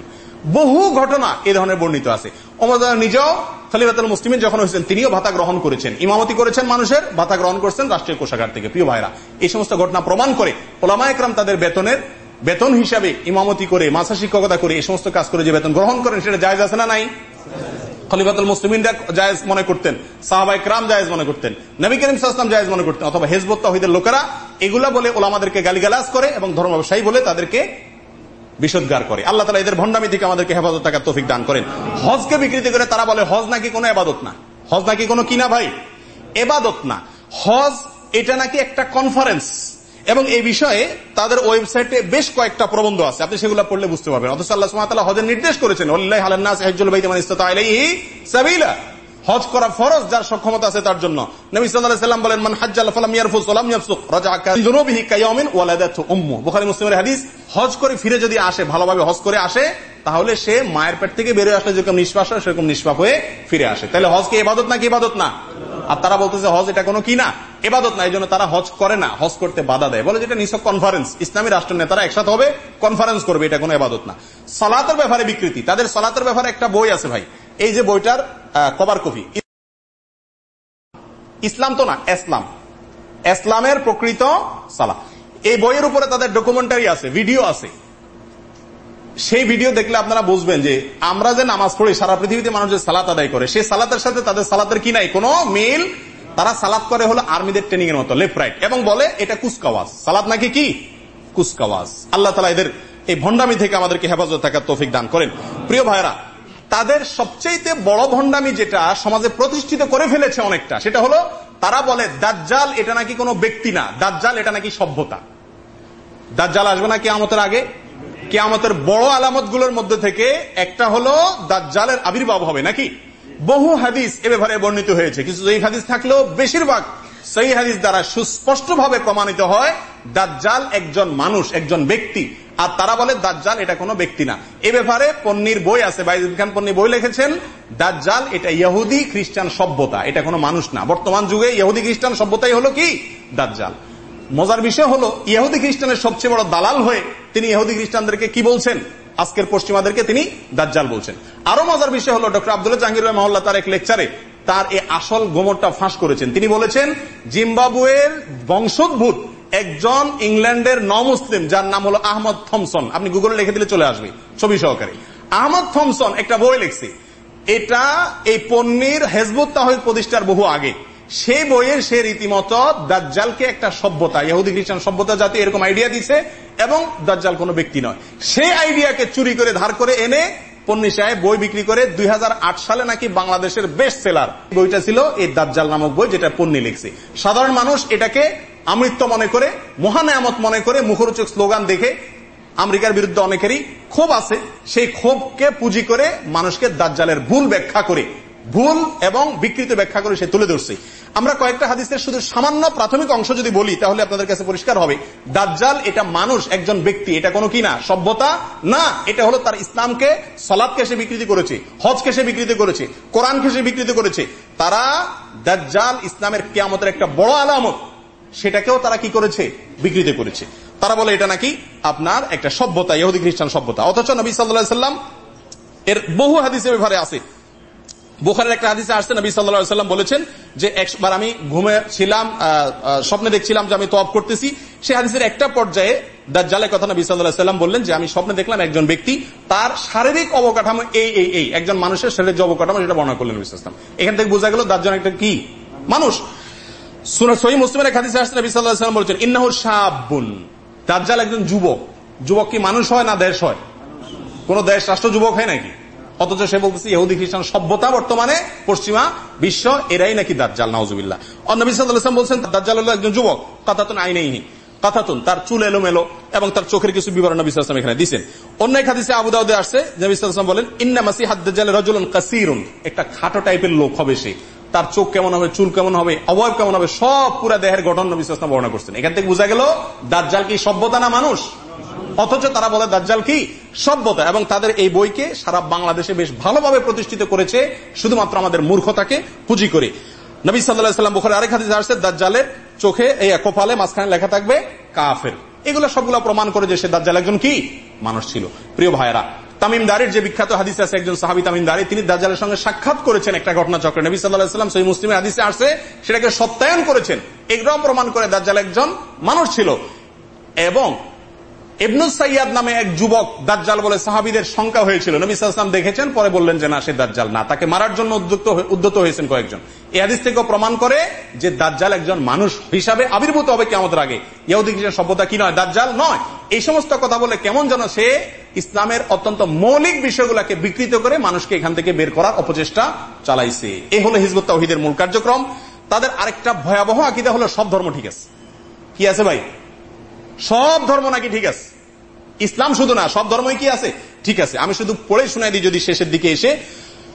বহু ঘটনা এই ধরনের বর্ণিত আছে। ওমর নিজেও খলিফাতুল মুসলিম যখন হয়েছেন, তিনিও ভাতা গ্রহণ করেছেন। ইমামতি করেছেন মানুষের, ভাতা গ্রহণ করেছেন রাষ্ট্রীয় কোষাগার থেকে। প্রিয় ভাইরা এই সমস্ত ঘটনা প্রমাণ করে ওলামা একরাম তাদের বেতনের, বেতন হিসাবে ইমামতি করে মাসা শিক্ষকতা করে, এই সমস্ত কাজ করে যে বেতন গ্রহণ করেন, সেটা জায়জ আছে না নাই? খলিফাতুল মুসলিমিনরা জায়েজ মনে করতেন সাহাবাই ক্রাম জায়েজ মনে করতেন, নবী করিম সাল্লাম জায়েজ মনে করতেন, অথবা হেজবত তহিদের লোকেরা এগুলা বলে ওলামাদেরকে গালিগালাজ করে এবং ধর্ম ব্যবসায়ী বলে তাদেরকে বিষোদ্গার করে। আল্লাহ তালা এদের ভণ্ডামি থেকে আমাদেরকে হেফাজত থাকার তফিক দান করেন। হজকে বিকৃতি করে তারা বলে, হজ নাকি কোনো এবাদত না? হজ নাকি কোনো কিনা ভাই? এবাদত না। হজ এটা নাকি একটা কনফারেন্স এবং এই বিষয়ে তাদের ওয়েবসাইটে বেশ কয়েকটা প্রবন্ধ আছে। আপনি সেগুলো পড়লে বুঝতে পারবেন। অথচ আল্লাহ হজের নির্দেশ করেছেন হজ করা ফরজ যার সক্ষমতা আছে তার জন্য। হাদিস, হজ করে ফিরে যদি আসে, ভালোভাবে হজ করে আসে তাহলে সে মায়ের পেট থেকে বেরিয়ে আসলে যেরকম নিষ্পাপ হয় সেরকম নিষ্পাপ হয়ে ফিরে আসে। তাহলে হজ কি ইবাদত না কি ইবাদত না? আর তারা বলতেছে, হজ এটা কোনো কি না? এবাদত না এই জন্য তারা হজ করে না, হজ করতে বাধা দেয়। বলে যেটা নিছক কনফারেন্স ইসলামী রাষ্ট্র নেতারা একসাথে হবে কনফারেন্স করবে, এটা কোনো এবাদত না। সালাতের ব্যাপারে বিকৃতি। তাদের সালাতের ব্যাপারে একটা বই আছে ভাই। এই যে বইটার কবার কপি। ইসলাম তো না ইসলাম ইসলামের প্রকৃত সালা এই বইয়ের উপরে তাদের ডকুমেন্টারি আছে ভিডিও আছে। সেই ভিডিও দেখলে আপনারা বুঝবেন যে আমরা যে নামাজ পড়ি, সারা পৃথিবীতে মানুষ যে সালাত আদায় করে, সেই সালাতের সাথে তাদের সালাতের কি নাই? কোনো মিল? তারা সালাত করে হলো আর্মিদের ট্রেনিং এর মতো লেফট রাইট এবং বলে এটা কুচকাওয়াজ। সালাত নাকি কি? কুচকাওয়াজ। আল্লাহ তালা এদের এই ভণ্ডামি থেকে আমাদেরকে হেফাজত থাকার তৌফিক দান করেন। প্রিয় ভাইরা তাদের সবচেয়ে বড় ভণ্ডামি যেটা সমাজে প্রতিষ্ঠিত করে ফেলেছে অনেকটা, সেটা হলো তারা বলে, দাজ্জাল এটা নাকি কোনো ব্যক্তি না, দাজ্জাল এটা নাকি সভ্যতা। দাজ্জাল আসবে না কেয়ামতের আগে? কেয়ামতের বড় আলামতগুলোর মধ্যে থেকে একটা হলো দাজ্জালের আবির্ভাব হবে, নাকি? বহু হাদিস এ ব্যাপারে বর্ণিত হয়েছে। কিছু এই হাদিস থাকলেও বেশিরভাগ সেই হাদিস দ্বারা সুস্পষ্টভাবে প্রমাণিত হয়, দাজ্জাল একজন মানুষ, একজন ব্যক্তি। আর তারা বলে দাজ্জাল এটা কোনো ব্যক্তি না। এ ব্যাপারে পন্নির বই আছে, বাইজুল খান পন্নির বই লিখেছেন, দাজ্জাল এটা ইহুদি খ্রিস্টান সভ্যতা, এটা কোনো মানুষ না। বর্তমান যুগে ইহুদি খ্রিস্টান সভ্যতাই হলো কি? দাজ্জাল। মজার বিষয় হলো, ইহুদি খ্রিস্টানের সবচেয়ে বড় দালাল হয়ে তিনি ইহুদি খ্রিস্টানদেরকে কি বলছেন? আজকের পশ্চিমাদেরকে তিনি দাজ্জাল বলছেন। আরও মজার বিষয় হলো, ডক্টর আব্দুল্লাহ জাহাঙ্গীর মহল্লা তার এক লেকচারে তার এই আসল গোমরটা ফাঁস করেছেন। তিনি বলেছেন, জিম্বাবুয়ের বংশোদ্ভূত একজন ইংল্যান্ডের ন মুসলিম যার নাম হলো আহমদ থমসন। আপনি গুগলে লিখে দিলে চলে আসবে ছবি সহকারে। আহমদ থমসন একটা বই লিখছে। এটা এই পন্নির হেজবুত তাহিদ প্রতিষ্ঠার বহু আগে। সেই বইয়ের সে রীতিমতো দাজ্জালকে একটা সভ্যতা, ইহুদি খ্রিস্টান সভ্যতা জাতি এরকম আইডিয়া দিছে এবং দাজ্জাল কোনো ব্যক্তি নয়। সেই আইডিয়াকে চুরি করে ধার করে এনে পন্নী সাহেব বই বিক্রি করে দুই হাজার আট সালে নাকি বাংলাদেশের বেস্ট সেলার বইটা ছিল এই দাজ্জাল নামক বই যেটা পন্নী লিখছে। সাধারণ মানুষ এটাকে আমৃত্য মনে করে, মহানায়ামত মনে করে, মুখরোচক স্লোগান দেখে আমেরিকার বিরুদ্ধে অনেকেরই ক্ষোভ আছে। সেই ক্ষোভকে পুঁজি করে মানুষকে দাজ্জালের ভুল ব্যাখ্যা করে ভুল এবং বিকৃত ব্যাখ্যা করে সে তুলে ধরছে। আমরা কয়েকটা হাদিসের শুধু সামান্য প্রাথমিক অংশ যদি বলি, তাহলে আপনাদের কাছে পরিষ্কার হবে। দাজ্জাল এটা মানুষ, একজন ব্যক্তি, এটা কোনো কি না? সভ্যতা? না, এটা হলো তার ইসলামকে, সলাদকে সে বিকৃতি করেছে, হজকে সে বিকৃতি করেছে, কোরআনকে সে বিকৃতি করেছে। তারা দাজ্জাল ইসলামের কেয়ামতের একটা বড় আলামত, সেটাকেও তারা কি করেছে? বিকৃতি করেছে। তারা বলে, এটা নাকি আপনার একটা সভ্যতা, ইহুদি খ্রিস্টান সভ্যতা। অথচ নবী সাল্লাম এর বহু হাদিসের ব্যাপারে আছে। বোখারের একটা হাদিসে আসছে নবী সাল্লাহ সাল্লাম বলেছেন যে একবার আমি ঘুমে ছিলাম স্বপ্নে দেখছিলাম যে আমি তপ করতেছি সে হাদিসের একটা পর্যায়ে দাজ্জালের কথা নবী সাল্লাহ সাল্লাম বললেন যে আমি স্বপ্নে দেখলাম একজন ব্যক্তি তার শারীরিক অবকাঠামো এই এই এই, একজন মানুষের শারীরিক যে অবকাঠামো সেটা বর্ণনা করলেন নবী সাল্লাম এখান থেকে বোঝা গেল দাজ্জাল একটা কি? মানুষ। সহি মুসলিমের এক হাদিসে আসছে নবী সাল্লাহ সাল্লাম বলছেন, ইন্নাহ সাবুন দাজ্জাল একজন যুবক। যুবক কি মানুষ হয় না দেশ হয়? কোন দেশ, রাষ্ট্র যুবক হয় নাকি? অথচ সে বলতেছে, ইহুদি, খ্রিস্টান সভ্যতা বর্তমানে পশ্চিমা বিশ্ব এরাই নাকি দাজ্জাল, নাউজুবিল্লাহ। অন্নবী বলছেন, দাজ্জাল হলো একজন যুবক, কাতাতুন আইনেই কাতাতুন, তার চুল এলোমেলো এবং তার চোখের কিছু বিবরণ নবী এখানে দিচ্ছেন অন্য এক হাদিসে আবু দাউদে আসছে, নবী বলেন, ইন্না মাসি হাদ্দাল রজুলন কাসিরুন। একটা খাটো টাইপের লোক হবে সে। তার চোখ কেমন হবে, চুল কেমন হবে, অবয়ব কেমন হবে, সব পুরা দেহের গঠন সাল্লাম বর্ণনা করছেন। এখান থেকে বোঝা গেল, দাজ্জাল কি সভ্যতা না মানুষ? অথচ তারা বলে, দাজ্জাল কি? সভ্যতা। এবং তাদের এই বইকে সারা বাংলাদেশে বেশ ভালোভাবে প্রতিষ্ঠিত করেছে শুধুমাত্র আমাদের মূর্খতাকে পুঁজি করে। নবী সাল্লাম বুখারে আরেক হাদিস আসছে, দাজ্জালের চোখে এই কপালে মাঝখানে লেখা থাকবে, কাফের। এগুলো সবগুলো প্রমাণ করে যে সে দাজ্জাল একজন কি? মানুষ ছিল। প্রিয় ভাইরা তামিম দারির যে বিখ্যাত হাদিস আছে, একজন সাহাবি তামিম দারি তিনি দাজ্জালের সঙ্গে সাক্ষাৎ করেছেন একটা ঘটনা চক্রে নবী সাল্লাহাম সেই মুসলিমের হাদিসে আসছে, সেটাকে সত্যায়ন করেছেন। এগুলো প্রমাণ করে দাজ্জাল একজন মানুষ ছিল। এবং ইবনুল সাইয়াদ নামে এক যুবক দাজ্জাল বলে সাহাবিদের শঙ্কা হয়েছিল। নবী সাল্লাম দেখেছেন, পরে বললেন যে, না, সে দাজ্জাল না। তাকে মারার জন্য উদ্যত হয়েছেন কয়েকজন। এই হাদিস থেকেও প্রমাণ করে যে, দাজ্জাল একজন মানুষ হিসাবে আবির্ভূত হবে কি আমাদের আগে। ইহুদি খ্রিস্টান সভ্যতা কি নয়? দাজ্জাল নয়। এই সমস্ত কথা বলে কেমন যেন সে ইসলামের অত্যন্ত মৌলিক বিষয়গুলোকে বিকৃত করে মানুষকে এখান থেকে বের করার অপচেষ্টা চালাইছে। এ হলো হিজবুত তাহিদের মূল কার্যক্রম। তাদের আরেকটা ভয়াবহ আকিদা হলো সব ধর্ম ঠিক আছে। কি আছে ভাই? সব ধর্ম নাকি ঠিক আছে? ইসলাম শুধু না, সব ধর্মই কি আছে? ঠিক আছে, আমি শুধু পড়ে শুনাই দিই যদি শেষের দিকে এসে।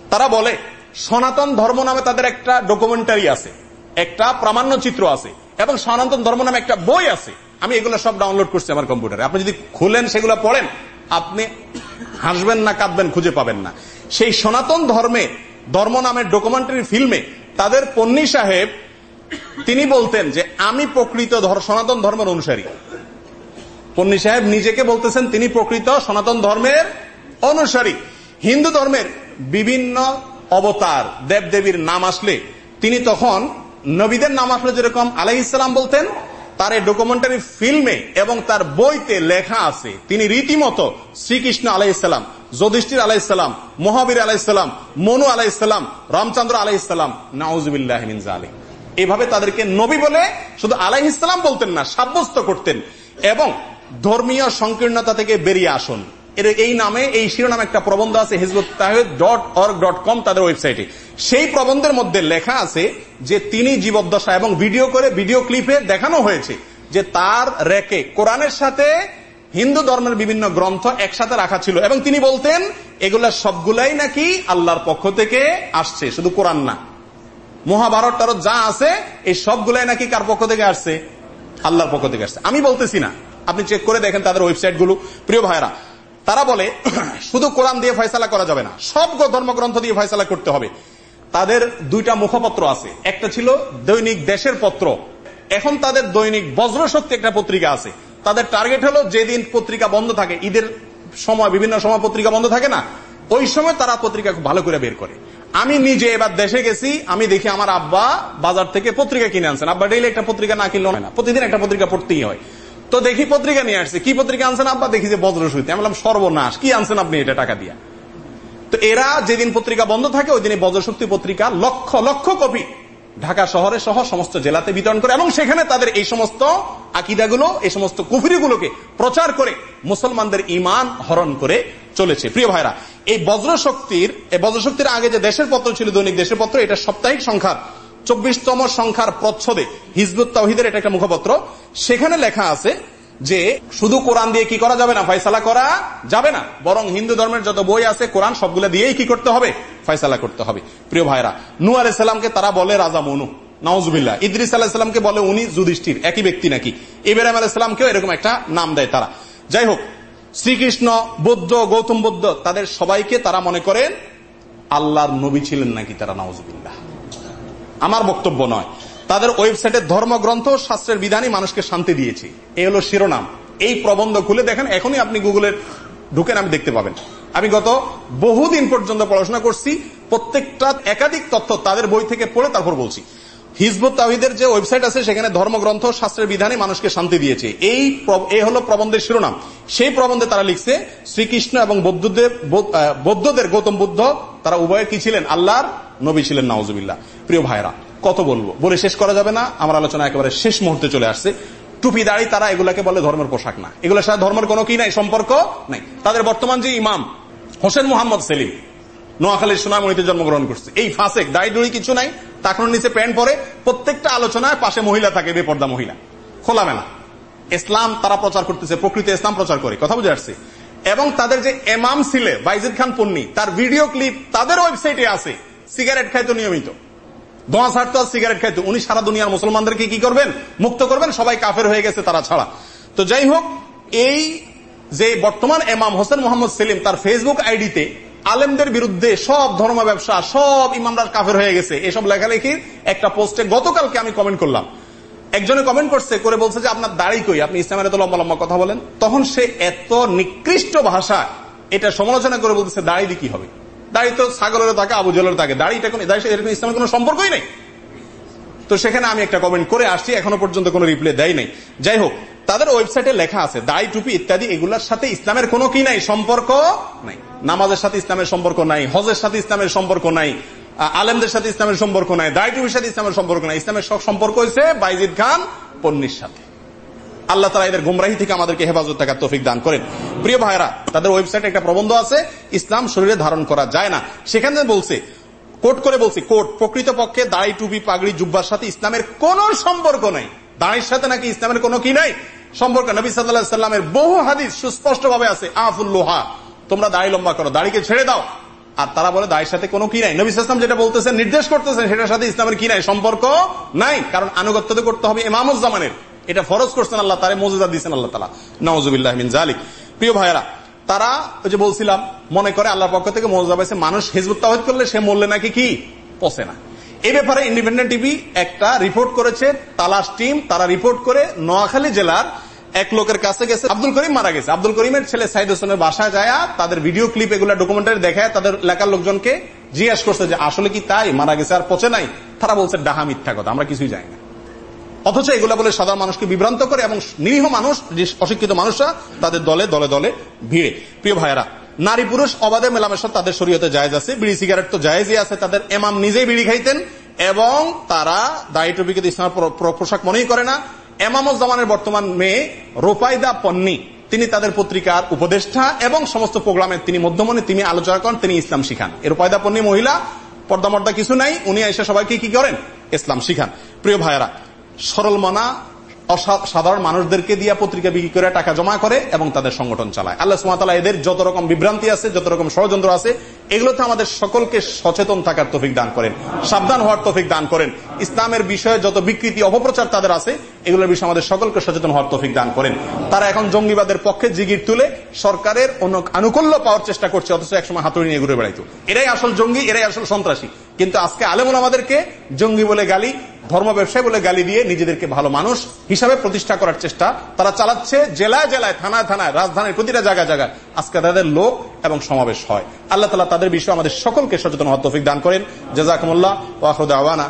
তারা বলে, সনাতন ধর্ম নামে তাদের একটা ডকুমেন্টারি আছে, একটা প্রামাণ্য চিত্র আছে, এবং সনাতন ধর্ম নামে একটা বই আছে। আমি এগুলো সব ডাউনলোড করছি আমার কম্পিউটারে। আপনি যদি খুলেন, সেগুলো পড়েন, আপনি হাসবেন না, কাঁদবেন, খুঁজে পাবেন না। সেই সনাতন ধর্মে, ধর্ম নামের ডকুমেন্টারি ফিল্মে তাদের পন্নী সাহেব, তিনি বলতেন যে, আমি প্রকৃত সনাতন ধর্মের অনুসারী। পন্নী সাহেব নিজেকে বলতেছেন, তিনি প্রকৃত সনাতন ধর্মের অনুসারী। হিন্দু ধর্মের বিভিন্ন অবতার, দেবদেবীর নাম আসলে, তিনি তখন নবীদের নাম আসলে যেরকম আলাহ ইসলাম বলতেন, তার এই ডকুমেন্টারি ফিল্মে এবং তার বইতে লেখা আছে, তিনি রীতিমতো শ্রীকৃষ্ণ আলাইসাল্লাম যুধিষ্ঠির আলাইসাল্লাম মহাবীর আলাইসাল্লাম মনু আলাইসাল্লাম রামচন্দ্র আলাইসাল্লাম নাউজুবিল্লাহ আলী এভাবে তাদেরকে নবী বলে শুধু আলাহ ইসলাম বলতেন না, সাব্যস্ত করতেন এবং ধর্মীয় সংকীর্ণতা থেকে বেরিয়ে আসুন। এর এই নামে, এই শিরোনামে একটা প্রবন্ধ আছে Hizbut dot org dot com তাদের ওয়েবসাইটে সেই প্রবন্ধের মধ্যে লেখা আছে যে তিনি জীবদ্দশা এবং ভিডিও করে ভিডিও ক্লিপে দেখানো হয়েছে যে তার রেকে, কোরআনের সাথে হিন্দু ধর্মের বিভিন্ন গ্রন্থ একসাথে রাখা ছিল এবং তিনি বলতেন, এগুলা সবগুলাই নাকি আল্লাহর পক্ষ থেকে আসছে, শুধু কোরআন না। মহাভারত টারত যা আছে, এই সবগুলাই নাকি কার পক্ষ থেকে আসছে? আল্লাহর পক্ষ থেকে আসছে। আমি বলতেছি না। আপনি চেক করে দেখেন তাদের ওয়েবসাইটগুলো। প্রিয় ভাইরা তারা বলে, শুধু কোরআন দিয়ে ফয়সালা করা যাবে না, সব ধর্মগ্রন্থ দিয়ে ফয়সালা করতে হবে। তাদের দুইটা মুখপত্র আছে। একটা ছিল দৈনিক দেশের পত্র। এখন তাদের দৈনিক বজ্রশক্তি একটা পত্রিকা আছে। তাদের টার্গেট হলো যেদিন পত্রিকা বন্ধ থাকে, ঈদের সময়, বিভিন্ন সময় পত্রিকা বন্ধ থাকে না, ওই সময় তারা পত্রিকা খুব ভালো করে বের করে। আমি নিজে এবার দেশে গেছি, আমি দেখি আমার আব্বা বাজার থেকে পত্রিকা কিনে আনছেন। আব্বা ডেইলি একটা পত্রিকা না কিনলো না। প্রতিদিন একটা পত্রিকা পড়তেই হয়। তো দেখি পত্রিকা নিয়ে আসছে। কি পত্রিকা আনছেন? আব্বা, দেখি যে বজ্রসূতি আমি বললাম, সর্বনাশ। কি আনছেন আপনি এটা টাকা দিয়া? তো এরা যেদিন পত্রিকা বন্ধ থাকে, ওই দিনে বজ্রশক্তি পত্রিকা লক্ষ লক্ষ কপি ঢাকা শহরে সহ সমস্ত জেলাতে বিতরণ করে এবং সেখানে তাদের এই সমস্ত আকিদাগুলো, এই সমস্ত কুফুরিগুলোকে প্রচার করে মুসলমানদের ইমান হরণ করে চলেছে। প্রিয় ভাইরা, এই বজ্রশক্তির এই বজ্রশক্তির আগে যে দেশের পত্র ছিল, দৈনিক দেশের পত্র, এটা সাপ্তাহিক সংখ্যার চব্বিশতম সংখ্যার প্রচ্ছদে হিজবুত তাহিদের এটা একটা মুখপত্র। সেখানে লেখা আছে যে, শুধু কোরআন দিয়ে কি করা যাবে না, ফয়সালা করা যাবে না। বরং হিন্দু ধর্মের যত বই আছে, কোরআন সবগুলো দিয়েই কি করতে হবে? ফয়সালা করতে হবে। প্রিয় ভাইরা নু আলাইসাল্লামকে তারা বলে রাজা মনু। নওয়াজুবিল্লাহ ইদ্রিস আলাহিসামকে বলে উনি যুধিষ্ঠির, একই ব্যক্তি নাকি। ইব্রাহিম আলাহিসামকেও এরকম একটা নাম দেয় তারা। যাই হোক, শ্রীকৃষ্ণ, বৌদ্ধ, গৌতম বুদ্ধ, তাদের সবাইকে তারা মনে করেন আল্লাহর নবী ছিলেন নাকি তারা নওয়াজুবিল্লাহ আমার বক্তব্য নয়। তাদের ওয়েবসাইটে ধর্মগ্রন্থ শাস্ত্রের বিধানই মানুষকে শান্তি দিয়েছি। এ হলো শিরোনাম। এই প্রবন্ধ খুলে দেখেন, এখনই আপনি গুগলের ঢুকেন, আমি দেখতে পাবেন। আমি গত বহুদিন পর্যন্ত পড়াশোনা করছি, প্রত্যেকটা একাধিক তথ্য তাদের বই থেকে পড়ে তারপর বলছি। হিজবুত তাহিদের যে ওয়েবসাইট আছে, সেখানে ধর্মগ্রন্থ, শাস্ত্রের বিধানে মানুষকে শান্তি দিয়েছে। এই এই হলো প্রবন্ধের শিরোনাম। সেই প্রবন্ধে তারা লিখছে, শ্রীকৃষ্ণ এবং বৌদ্ধদের বৌদ্ধদের গৌতম বুদ্ধ, তারা উভয়ে কি ছিলেন? আল্লাহর নবী ছিলেন নওয়াজুবিল্লাহ প্রিয় ভাইরা কত বলব? বলে শেষ করা যাবে না। আমার আলোচনা একেবারে শেষ মুহূর্তে চলে আসছে। টুপি দাড়ি তারা এগুলাকে বলে ধর্মের পোশাক না। এগুলোর সাথে ধর্মের কোনো কি নাই, সম্পর্ক নাই। তাদের বর্তমান যে ইমাম, হোসেন মোহাম্মদ সেলিম, নোয়াখালীর সোনামণিতে জন্মগ্রহণ করছে। এই ফাঁসেক দাড়ি ডুড়ি কিছু নাই তাকনোর নিচে প্যান্ট পরে প্রত্যেকটা আলোচনায় পাশে মহিলা থাকে, বেপর্দা মহিলা। খোলামেলা। ইসলাম তারা প্রচার করতেছে, প্রকৃতি ইসলাম প্রচার করে। কথা বুঝে আসছে? এবং তাদের যে এমাম ছিলে, বাইজিদ খান পন্নি, তার ভিডিও ক্লিপ তাদের ওয়েবসাইটে আছে। সিগারেট খাইতো নিয়মিত। দোয়া ছাড়তো সিগারেট খাইতো উনি সারা দুনিয়ার মুসলমানদেরকে কি করবেন? মুক্ত করবেন? সবাই কাফের হয়ে গেছে তারা ছাড়া। তো যাই হোক, এই যে বর্তমান এমাম হোসেন মোহাম্মদ সেলিম, তার ফেসবুক আইডিতে আলেমদের বিরুদ্ধে সব ধর্ম ব্যবসা, সব ইমামরা কাফের হয়ে গেছে। এসব লেখালেখির একটা পোস্টে গতকালকে আমি কমেন্ট করলাম। একজনে কমেন্ট করছে, করে বলছে যে, আপনার দাড়ি কই? আপনি ইসলামের এত লম্বা লম্বা কথা বলেন। তখন সে এত নিকৃষ্ট ভাষা এটা সমালোচনা করে বলতেছে, দাড়ি কি হবে? দাড়ি তো ছাগলের থাকে, আবু জলের থাকে। এরকম ইসলামের কোন সম্পর্কই নেই। তো সেখানে আমি একটা কমেন্ট করে আসছি, এখনও পর্যন্ত কোনো রিপ্লাই দেয় নাই। যাই হোক, তাদের ওয়েবসাইটে লেখা আছে দায় টুপি ইত্যাদি, এগুলোর সাথে ইসলামের কোনো কি নাই? সম্পর্ক নাই। নামাজের সাথে ইসলামের সম্পর্ক নাই, হজের সাথে ইসলামের সম্পর্ক নাই আলেমদের সাথে ইসলামের সম্পর্ক নাই দায় টুপির সাথে ইসলামের সম্পর্ক নাই। ইসলামের সম্পর্ক হয়েছে বাইজিদ খান, পন্নির সাথে। আল্লাহ তালা এদের গুমরাহি থেকে আমাদেরকে হেফাজত থাকার তফিক দান করেন। প্রিয় ভাইরা তাদের ওয়েবসাইটে একটা প্রবন্ধ আছে, ইসলাম শরীরে ধারণ করা যায় না। সেখানে বলছে, কোট করে বলছি, কোট প্রকৃত পক্ষে দাড়ি, টুপি, পাগড়ি, জুব্বার সাথে ইসলামের কোন সম্পর্ক নাই। দাড়ির সাথে নাকি ইসলামের কোনো কি নাই? সম্পর্ক, নবী সাল্লাহ সাল্লামের বহু হাদিস সুস্পষ্ট ভাবে আছে আফুল্লোহা তোমরা দাড়ি লম্বা করো, দাড়িকে ছেড়ে দাও। আর তারা বলে দায়ের সাথে কোনো কি নাই। নবী ইসলাম যেটা বলতেছেন, নির্দেশ করতেছেন, সেটার সাথে ইসলামের কি নাই, সম্পর্ক নাই। কারণ আনুগত্য তো করতে হবে ইমামুজ্জামানের। এটা ফরজ করছেন আল্লাহ তারে মজুদা দিয়েছেন আল্লাহ তালা নওয়াজুবিল্লাহ জালিক প্রিয় ভাইয়েরা, তারা ওই যে বলছিলাম, মনে করে আল্লাহর পক্ষ থেকে মজুদা পাইছে, মানুষ হিজবুত তাহিদ করলে সে মরলে নাকি কি? পচে না। এ ব্যাপারে ইন্ডিপেন্ডেন্ট টিভি একটা রিপোর্ট করেছে, তালাশ টিম, তারা রিপোর্ট করে নোয়াখালী জেলার এক লোকের কাছে গেছে, আব্দুল করিম মারা গেছে। আব্দুল করিমের ছেলে সাইদ হোসেনের বাসায় যায় তাদের ভিডিও ক্লিপ এগুলো ডকুমেন্টারি দেখায় তাদের এলাকার লোকজনকে জিজ্ঞাসা করছে যে, আসলে কি তাই? মারা গেছে আর পচে নাই? তারা বলছে, ডাহা, মিথ্যা কথা, আমরা কিছুই জানি না। অথচ এগুলা বলে সাধারণ মানুষকে বিভ্রান্ত করে এবং নিরীহ মানুষ অশিক্ষিত মানুষরা, তাদের দলে দলে দলে ভিড়ে। প্রিয় ভাইয়েরা, নারী পুরুষ অবাধে মেলামেশা তাদের শরীয়তে জায়জ আছে, বিড়ি, সিগারেট তো জায়েজই আছে। তাদের এমাম নিজেই বিড়ি খাইতেন এবং তারা দায়ী টুপিকে ইসলাম পোশাক মনেই করে না। এমামুজ্জামানের বর্তমান মেয়ে রোপাইদা পন্নি, তিনি তাদের পত্রিকার উপদেষ্টা এবং সমস্ত প্রোগ্রামের তিনি মধ্যমণি, তিনি আলোচনা করেন তিনি ইসলাম শিখান। এর রোপাইদা পন্নি মহিলা, পর্দামর্দা কিছু নাই, উনি এসে সবাইকে কি করেন? ইসলাম শিখান। প্রিয় ভাইয়েরা, সরল মনা সাধারণ মানুষদেরকে দিয়া পত্রিকা বিক্রি করে টাকা জমা করে এবং তাদের সংগঠন চালায়। আল্লাহ সুমাতালা এদের যত রকম বিভ্রান্তি আছে, যত রকম ষড়যন্ত্র আছে, এগুলোতে আমাদের সকলকে সচেতন থাকার তফিক দান করেন, সাবধান হওয়ার তফিক দান করেন। ইসলামের বিষয়ে যত বিকৃতি, অপপ্রচার তাদের আছে, এগুলোর বিষয়ে আমাদের সকলকে সচেতন হওয়ার তফিক দান করেন। তারা এখন জঙ্গিবাদের পক্ষে জিগির তুলে সরকারের আনুকূল্য পাওয়ার চেষ্টা করছে, অথচ একসময় হাতুড়ি নিয়ে ঘুরে বেড়াইতো। এরাই আসল জঙ্গি, এরাই আসল সন্ত্রাসী। কিন্তু আজকে আলেমুল আমাদেরকে জঙ্গি বলে গালি, ধর্ম ব্যবসায় বলে গালি দিয়ে নিজেদেরকে ভালো মানুষ হিসাবে প্রতিষ্ঠা করার চেষ্টা তারা চালাচ্ছে জেলায় জেলায়, থানায় থানায়, রাজধানীর প্রতিটা জায়গায় জায়গায়। আজকে তাদের লোক এবং সমাবেশ হয়। আল্লাহ তালা তাদের বিষয়ে আমাদের সকলকে সচেতন হওয়ার তৌফিক দান করেন। জাজাকুমুল্লাহ ওয়াহুদ আওয়ানা